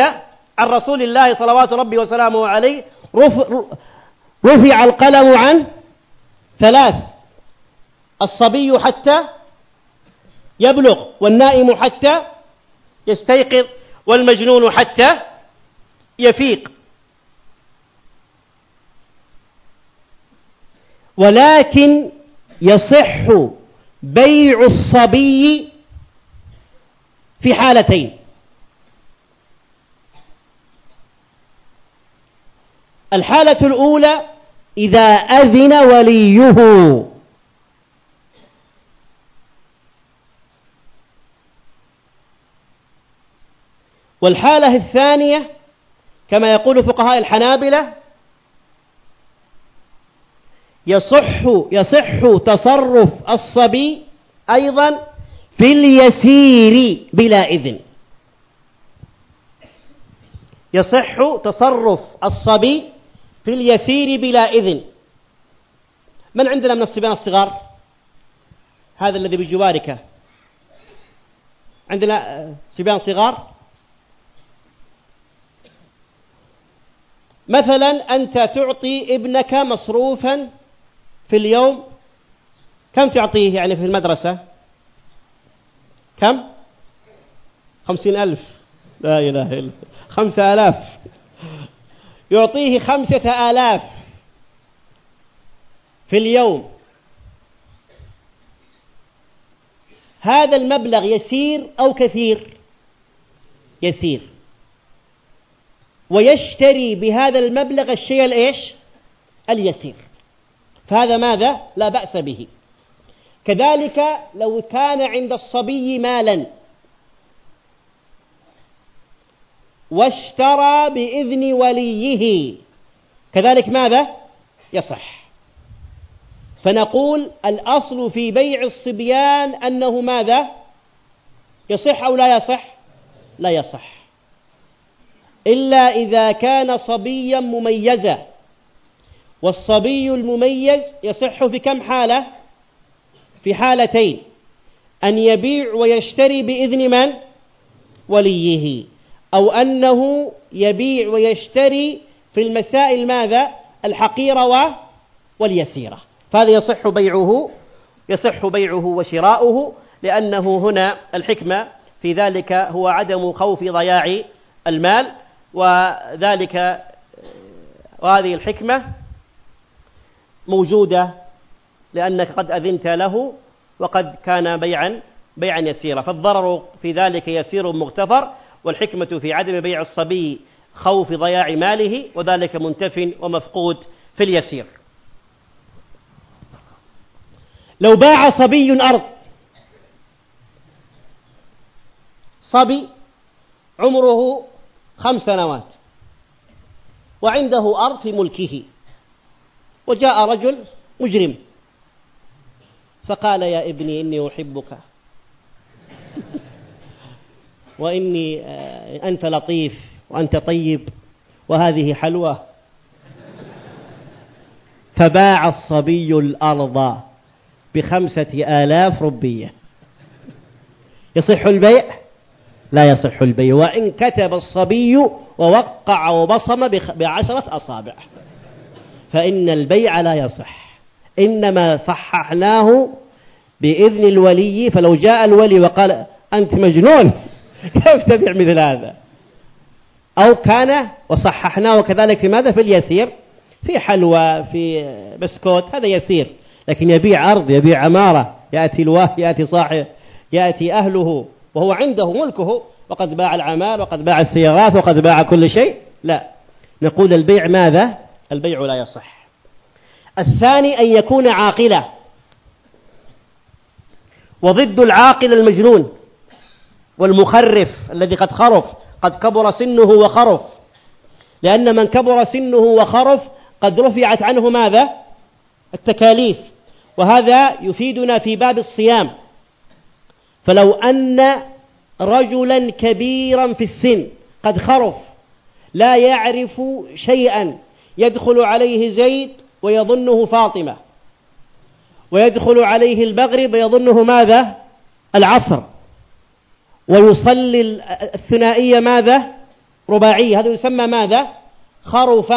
عن رسول الله صلوات ربي وسلامه عليه رفع القلم عن ثلاث. الصبي حتى يبلغ والنائم حتى يستيقظ والمجنون حتى يفيق. ولكن يصح بيع الصبي في حالتين. الحالة الأولى إذا أذن وليه. والحالة الثانية كما يقول فقهاء الحنابلة يصح يصح تصرف الصبي أيضا في اليسير بلا إذن. يصح تصرف الصبي في اليسير بلا إذن. من عندنا من الصبيان الصغار؟ هذا الذي بجوارك. عندنا صبيان صغار؟ مثلا أنت تعطي ابنك مصروفا في اليوم. كم تعطيه يعني في المدرسة؟ كم؟ خمسين ألف. لا إله إلا خمسة آلاف. يعطيه خمسة آلاف في اليوم. هذا المبلغ يسير أو كثير؟ يسير. ويشتري بهذا المبلغ الشيء الإيش؟ اليسير. فهذا ماذا؟ لا بأس به. كذلك لو كان عند الصبي مالا واشترى بإذن وليه. كذلك ماذا؟ يصح. فنقول الأصل في بيع الصبيان أنه ماذا؟ يصح أو لا يصح؟ لا يصح. إلا إذا كان صبيا مميزا. والصبي المميز يصح في كم حالة؟ في حالتين. أن يبيع ويشتري بإذن من؟ وليه. أو أنه يبيع ويشتري في المسائل ماذا؟ الحقيرة واليسيرة. فهذا يصح بيعه يصح بيعه وشراؤه لأنه هنا الحكمة في ذلك هو عدم خوف ضياع المال وذلك وهذه الحكمة موجودة لأنك قد أذنت له وقد كان بيعا بيعا يسيرا. فالضرر في ذلك يسير مغتفر والحكمة في عدم بيع الصبي خوف ضياع ماله وذلك منتف ومفقود في اليسير. لو باع صبي أرض صبي عمره خمس سنوات وعنده أرض في ملكه وجاء رجل مجرم فقال يا ابني إني أحبك. وإني آه، أنت لطيف وأنت طيب وهذه حلوة. فباع الصبي الأرض بخمسة آلاف ربية. يصح البيع؟ لا يصح البيع. وإن كتب الصبي ووقع وبصم بعشرة أصابع. فإن البيع لا يصح. إنما صححناه بإذن الولي فلو جاء الولي وقال أنت مجنون [laughs] كيف تبيع مثل هذا. أو كان وصححناه كذلك في ماذا؟ في اليسير. في حلوى في بسكوت هذا يسير. لكن يبيع أرض يبيع عمارة يأتي الواه يأتي صاحب يأتي أهله وهو عنده ملكه وقد باع العمار وقد باع السيارات وقد باع كل شيء. لا. نقول البيع ماذا؟ البيع لا يصح. الثاني أن يكون عاقلا. وضد العاقل المجنون. والمخرف الذي قد خرف قد كبر سنه وخرف. لأن من كبر سنه وخرف قد رفعت عنه ماذا؟ التكاليف. وهذا يفيدنا في باب الصيام. فلو أن رجلا كبيرا في السن قد خرف لا يعرف شيئا يدخل عليه زيد ويظنه فاطمة. ويدخل عليه المغرب ويظنه ماذا؟ العصر. ويصلي الثنائية ماذا؟ رباعية. هذا يسمى ماذا؟ خرف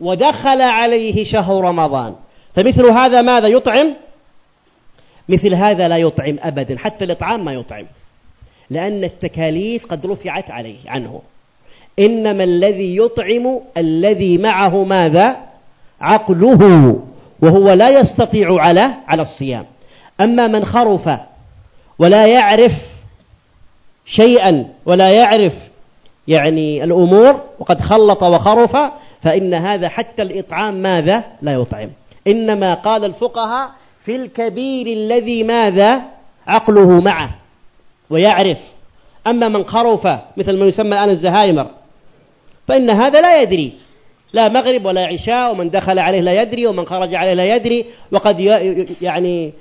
ودخل عليه شهر رمضان. فمثل هذا ماذا يطعم؟ مثل هذا لا يطعم أبدا. حتى الإطعام ما يطعم. لأن التكاليف قد رفعت عليه عنه. إنما الذي يطعم الذي معه ماذا؟ عقله. وهو لا يستطيع على على الصيام. أما من خرف ولا يعرف شيئا ولا يعرف يعني الأمور وقد خلط وخرف فإن هذا حتى الإطعام ماذا؟ لا يطعم. إنما قال الفقهاء في الكبير الذي ماذا؟ عقله معه ويعرف. أما من خرف مثل ما يسمى الآن الزهايمر فإن هذا لا يدري. لا مغرب ولا عشاء ومن دخل عليه لا يدري ومن خرج عليه لا يدري. وقد يعني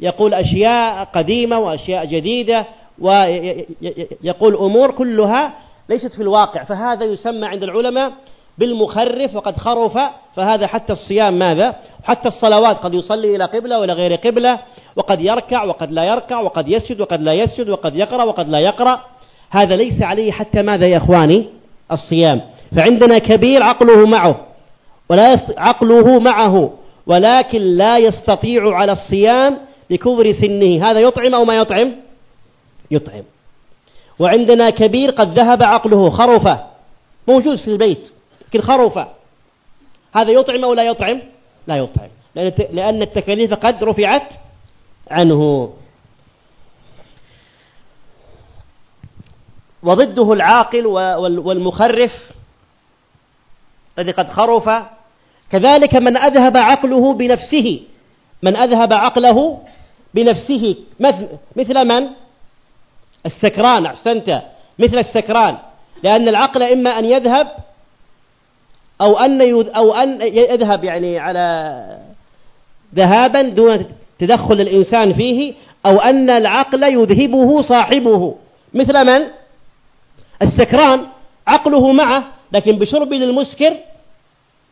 يقول أشياء قديمة وأشياء جديدة. ويقول أمور كلها ليست في الواقع فهذا يسمى عند العلماء بالمخرف وقد خرف فهذا حتى الصيام ماذا؟ حتى الصلوات قد يصلي إلى قبلة وإلى غير قبلة وقد يركع وقد لا يركع وقد يسجد وقد لا يسجد وقد يقرأ وقد لا يقرأ. هذا ليس عليه حتى ماذا يا إخواني؟ الصيام. فعندنا كبير عقله معه ولا. عقله معه ولكن لا يستطيع على الصيام لكبر سنه. هذا يطعم أو ما يطعم؟ يطعم. وعندنا كبير قد ذهب عقله خرف موجود في البيت لكن خرف هذا يطعم أو لا يطعم؟ لا يطعم. لأن التكاليف قد رفعت عنه. وضده العاقل والمخرف الذي قد خرف كذلك من أذهب عقله بنفسه. من أذهب عقله بنفسه. مثل من؟ السكران أحسنت مثل السكران. لأن العقل إما أن يذهب أو أن أو أن يذهب يعني على ذهابا دون تدخل الإنسان فيه أو أن العقل يذهبه صاحبه. مثل من؟ السكران عقله معه لكن بشرب للمسكر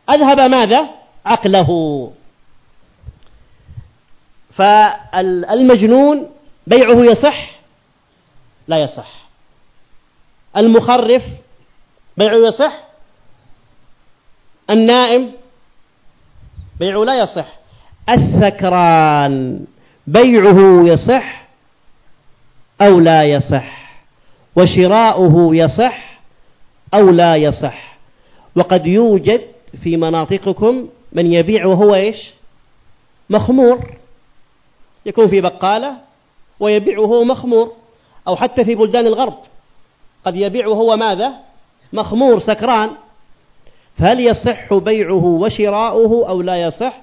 أذهب ماذا؟ عقله. فالمجنون بيعه يصح لا يصح. المخرف بيعه يصح النائم بيعه لا يصح. السكران بيعه يصح أو لا يصح؟ وشراؤه يصح أو لا يصح؟ وقد يوجد في مناطقكم من يبيع وهو إيش؟ مخمور. يكون في بقالة ويبيع وهو مخمور. أو حتى في بلدان الغرب. قد يبيع وهو ماذا؟ مخمور سكران. فهل يصح بيعه وشراؤه أو لا يصح؟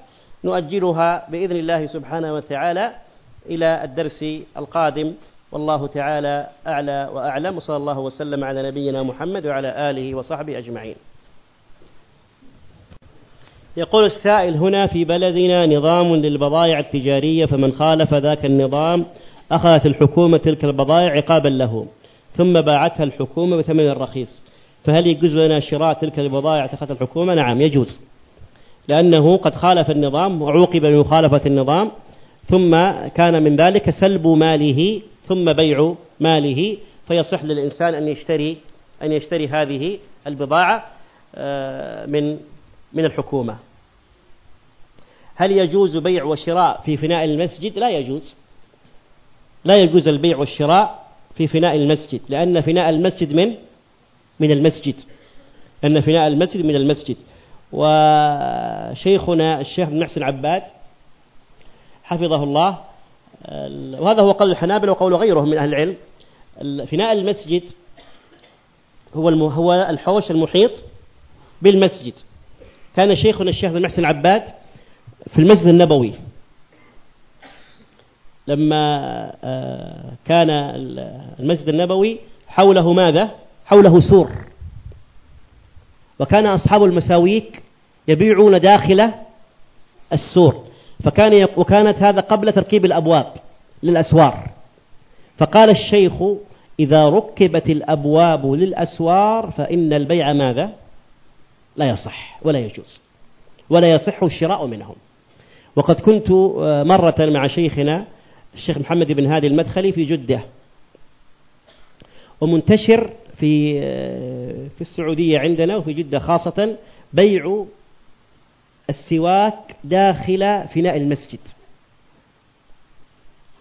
نؤجلها بإذن الله سبحانه وتعالى إلى الدرس القادم. والله تعالى أعلى وأعلم. وصلى الله وسلم على نبينا محمد وعلى آله وصحبه أجمعين. يقول السائل هنا في بلدنا نظام للبضائع التجارية فمن خالف ذاك النظام أخذت الحكومة تلك البضائع عقابا له ثم باعتها الحكومة بثمن رخيص. فهل يجوز لنا شراء تلك البضائع اتخذت الحكومة؟ نعم يجوز. لأنه قد خالف النظام وعوقب بمخالفة النظام ثم كان من ذلك سلب ماله ثم بيع ماله. فيصح للإنسان أن يشتري أن يشتري هذه البضاعة آه، من من الحكومة. هل يجوز بيع وشراء في فناء المسجد؟ لا يجوز. لا يجوز البيع والشراء في فناء المسجد لأن فناء المسجد من؟ من المسجد. أن فناء المسجد من المسجد. وشيخنا الشيخ بن محسن عباد حفظه الله وهذا هو قول الحنابلة وقول غيرهم من أهل العلم. فناء المسجد هو هو الحوش المحيط بالمسجد. كان شيخنا الشيخ بن محسن عباد في المسجد النبوي. لما آه، كان المسجد النبوي حوله ماذا؟ حوله سور. وكان أصحاب المساويك يبيعون داخل السور. فكان وكانت هذا قبل تركيب الأبواب للأسوار. فقال الشيخ إذا ركبت الأبواب للأسوار فإن البيع ماذا؟ لا يصح ولا يجوز ولا يصح الشراء منهم. وقد كنت آه، مرة مع شيخنا الشيخ محمد بن هادي المدخلي في جدة ومنتشر في آه، في السعودية عندنا وفي جدة خاصة بيع السواك داخل فناء المسجد.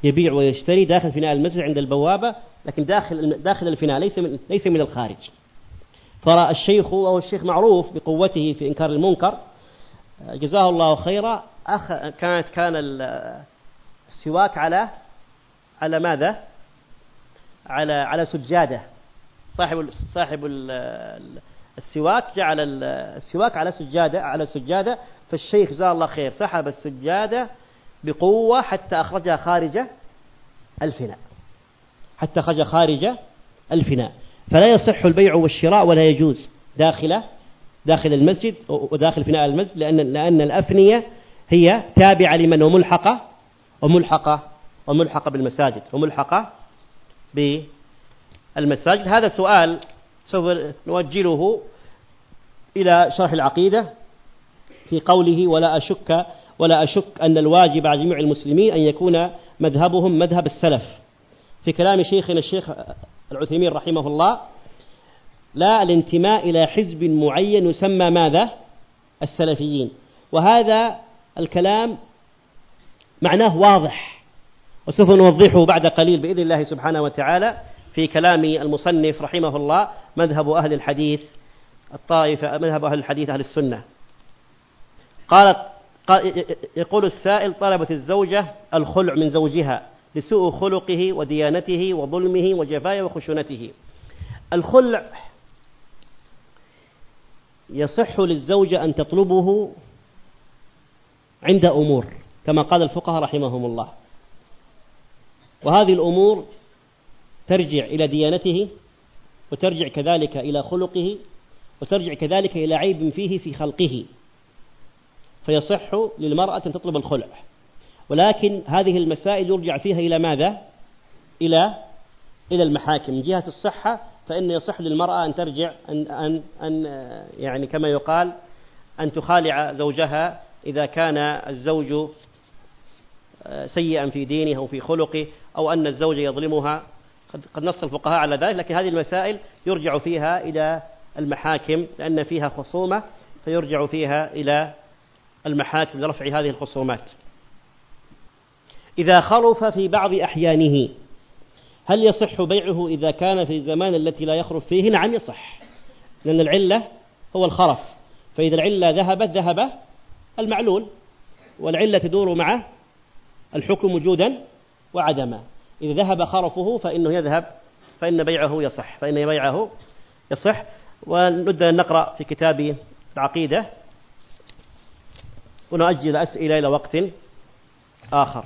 يبيع ويشتري داخل فناء المسجد عند البوابة لكن داخل داخل الفناء ليس من ليس من الخارج. فرأى الشيخ وهو الشيخ معروف بقوته في إنكار المنكر. جزاه الله خيرا أخ كانت كان السواك على على ماذا؟ على على سجادة. صاحب صاحب السواك جعل السواك على سجادة على سجادة فالشيخ جزاه الله خير سحب السجادة بقوة حتى أخرجها خارج الفناء. حتى خرج خارج الفناء. فلا يصح البيع والشراء ولا يجوز داخل داخل المسجد وداخل فناء المسجد لأن لأن الأفنية هي تابعة لمن وملحقة وملحقة وملحقة بالمساجد وملحقة بالمساجد. هذا سؤال سوف نوجله إلى شرح العقيدة في قوله ولا أشك ولا أشك أن الواجب على جميع المسلمين أن يكون مذهبهم مذهب السلف. في كلام شيخنا الشيخ العثيمين رحمه الله لا الانتماء إلى حزب معين يسمى ماذا؟ السلفيين. وهذا الكلام معناه واضح. وسوف نوضحه بعد قليل بإذن الله سبحانه وتعالى في كلام المصنف رحمه الله مذهب أهل الحديث الطائفة مذهب أهل الحديث أهل السنة. قالت يقول السائل طلبت الزوجة الخلع من زوجها لسوء خلقه وديانته وظلمه وجفاء وخشونته. الخلع يصح للزوجة أن تطلبه عند أمور. كما قال الفقهاء رحمهم الله. وهذه الأمور ترجع إلى ديانته وترجع كذلك إلى خلقه وترجع كذلك إلى عيب فيه في خلقه. فيصح للمرأة أن تطلب الخلع. ولكن هذه المسائل يرجع فيها إلى ماذا؟ إلى إلى المحاكم. من جهة الصحة فإن يصح للمرأة أن ترجع أن أن أن يعني كما يقال أن تخالع زوجها إذا كان الزوج سيئا في دينه أو في خلقه أو أن الزوج يظلمها. قد قد نص الفقهاء على ذلك لكن هذه المسائل يرجع فيها إلى المحاكم لأن فيها خصومة فيرجع فيها إلى المحاكم لرفع هذه الخصومات. إذا خرف في بعض أحيانه هل يصح بيعه إذا كان في الزمان التي لا يخرف فيه؟ نعم يصح لأن العلة هو الخرف. فإذا العلة ذهبت ذهب المعلول والعلة تدور مع الحكم وجودا وعدما. إذا ذهب خرفه فإنه يذهب فإن بيعه يصح فإن بيعه يصح. ونبدأ نقرأ في كتاب العقيدة. ونؤجل الأسئلة إلى وقت آخر.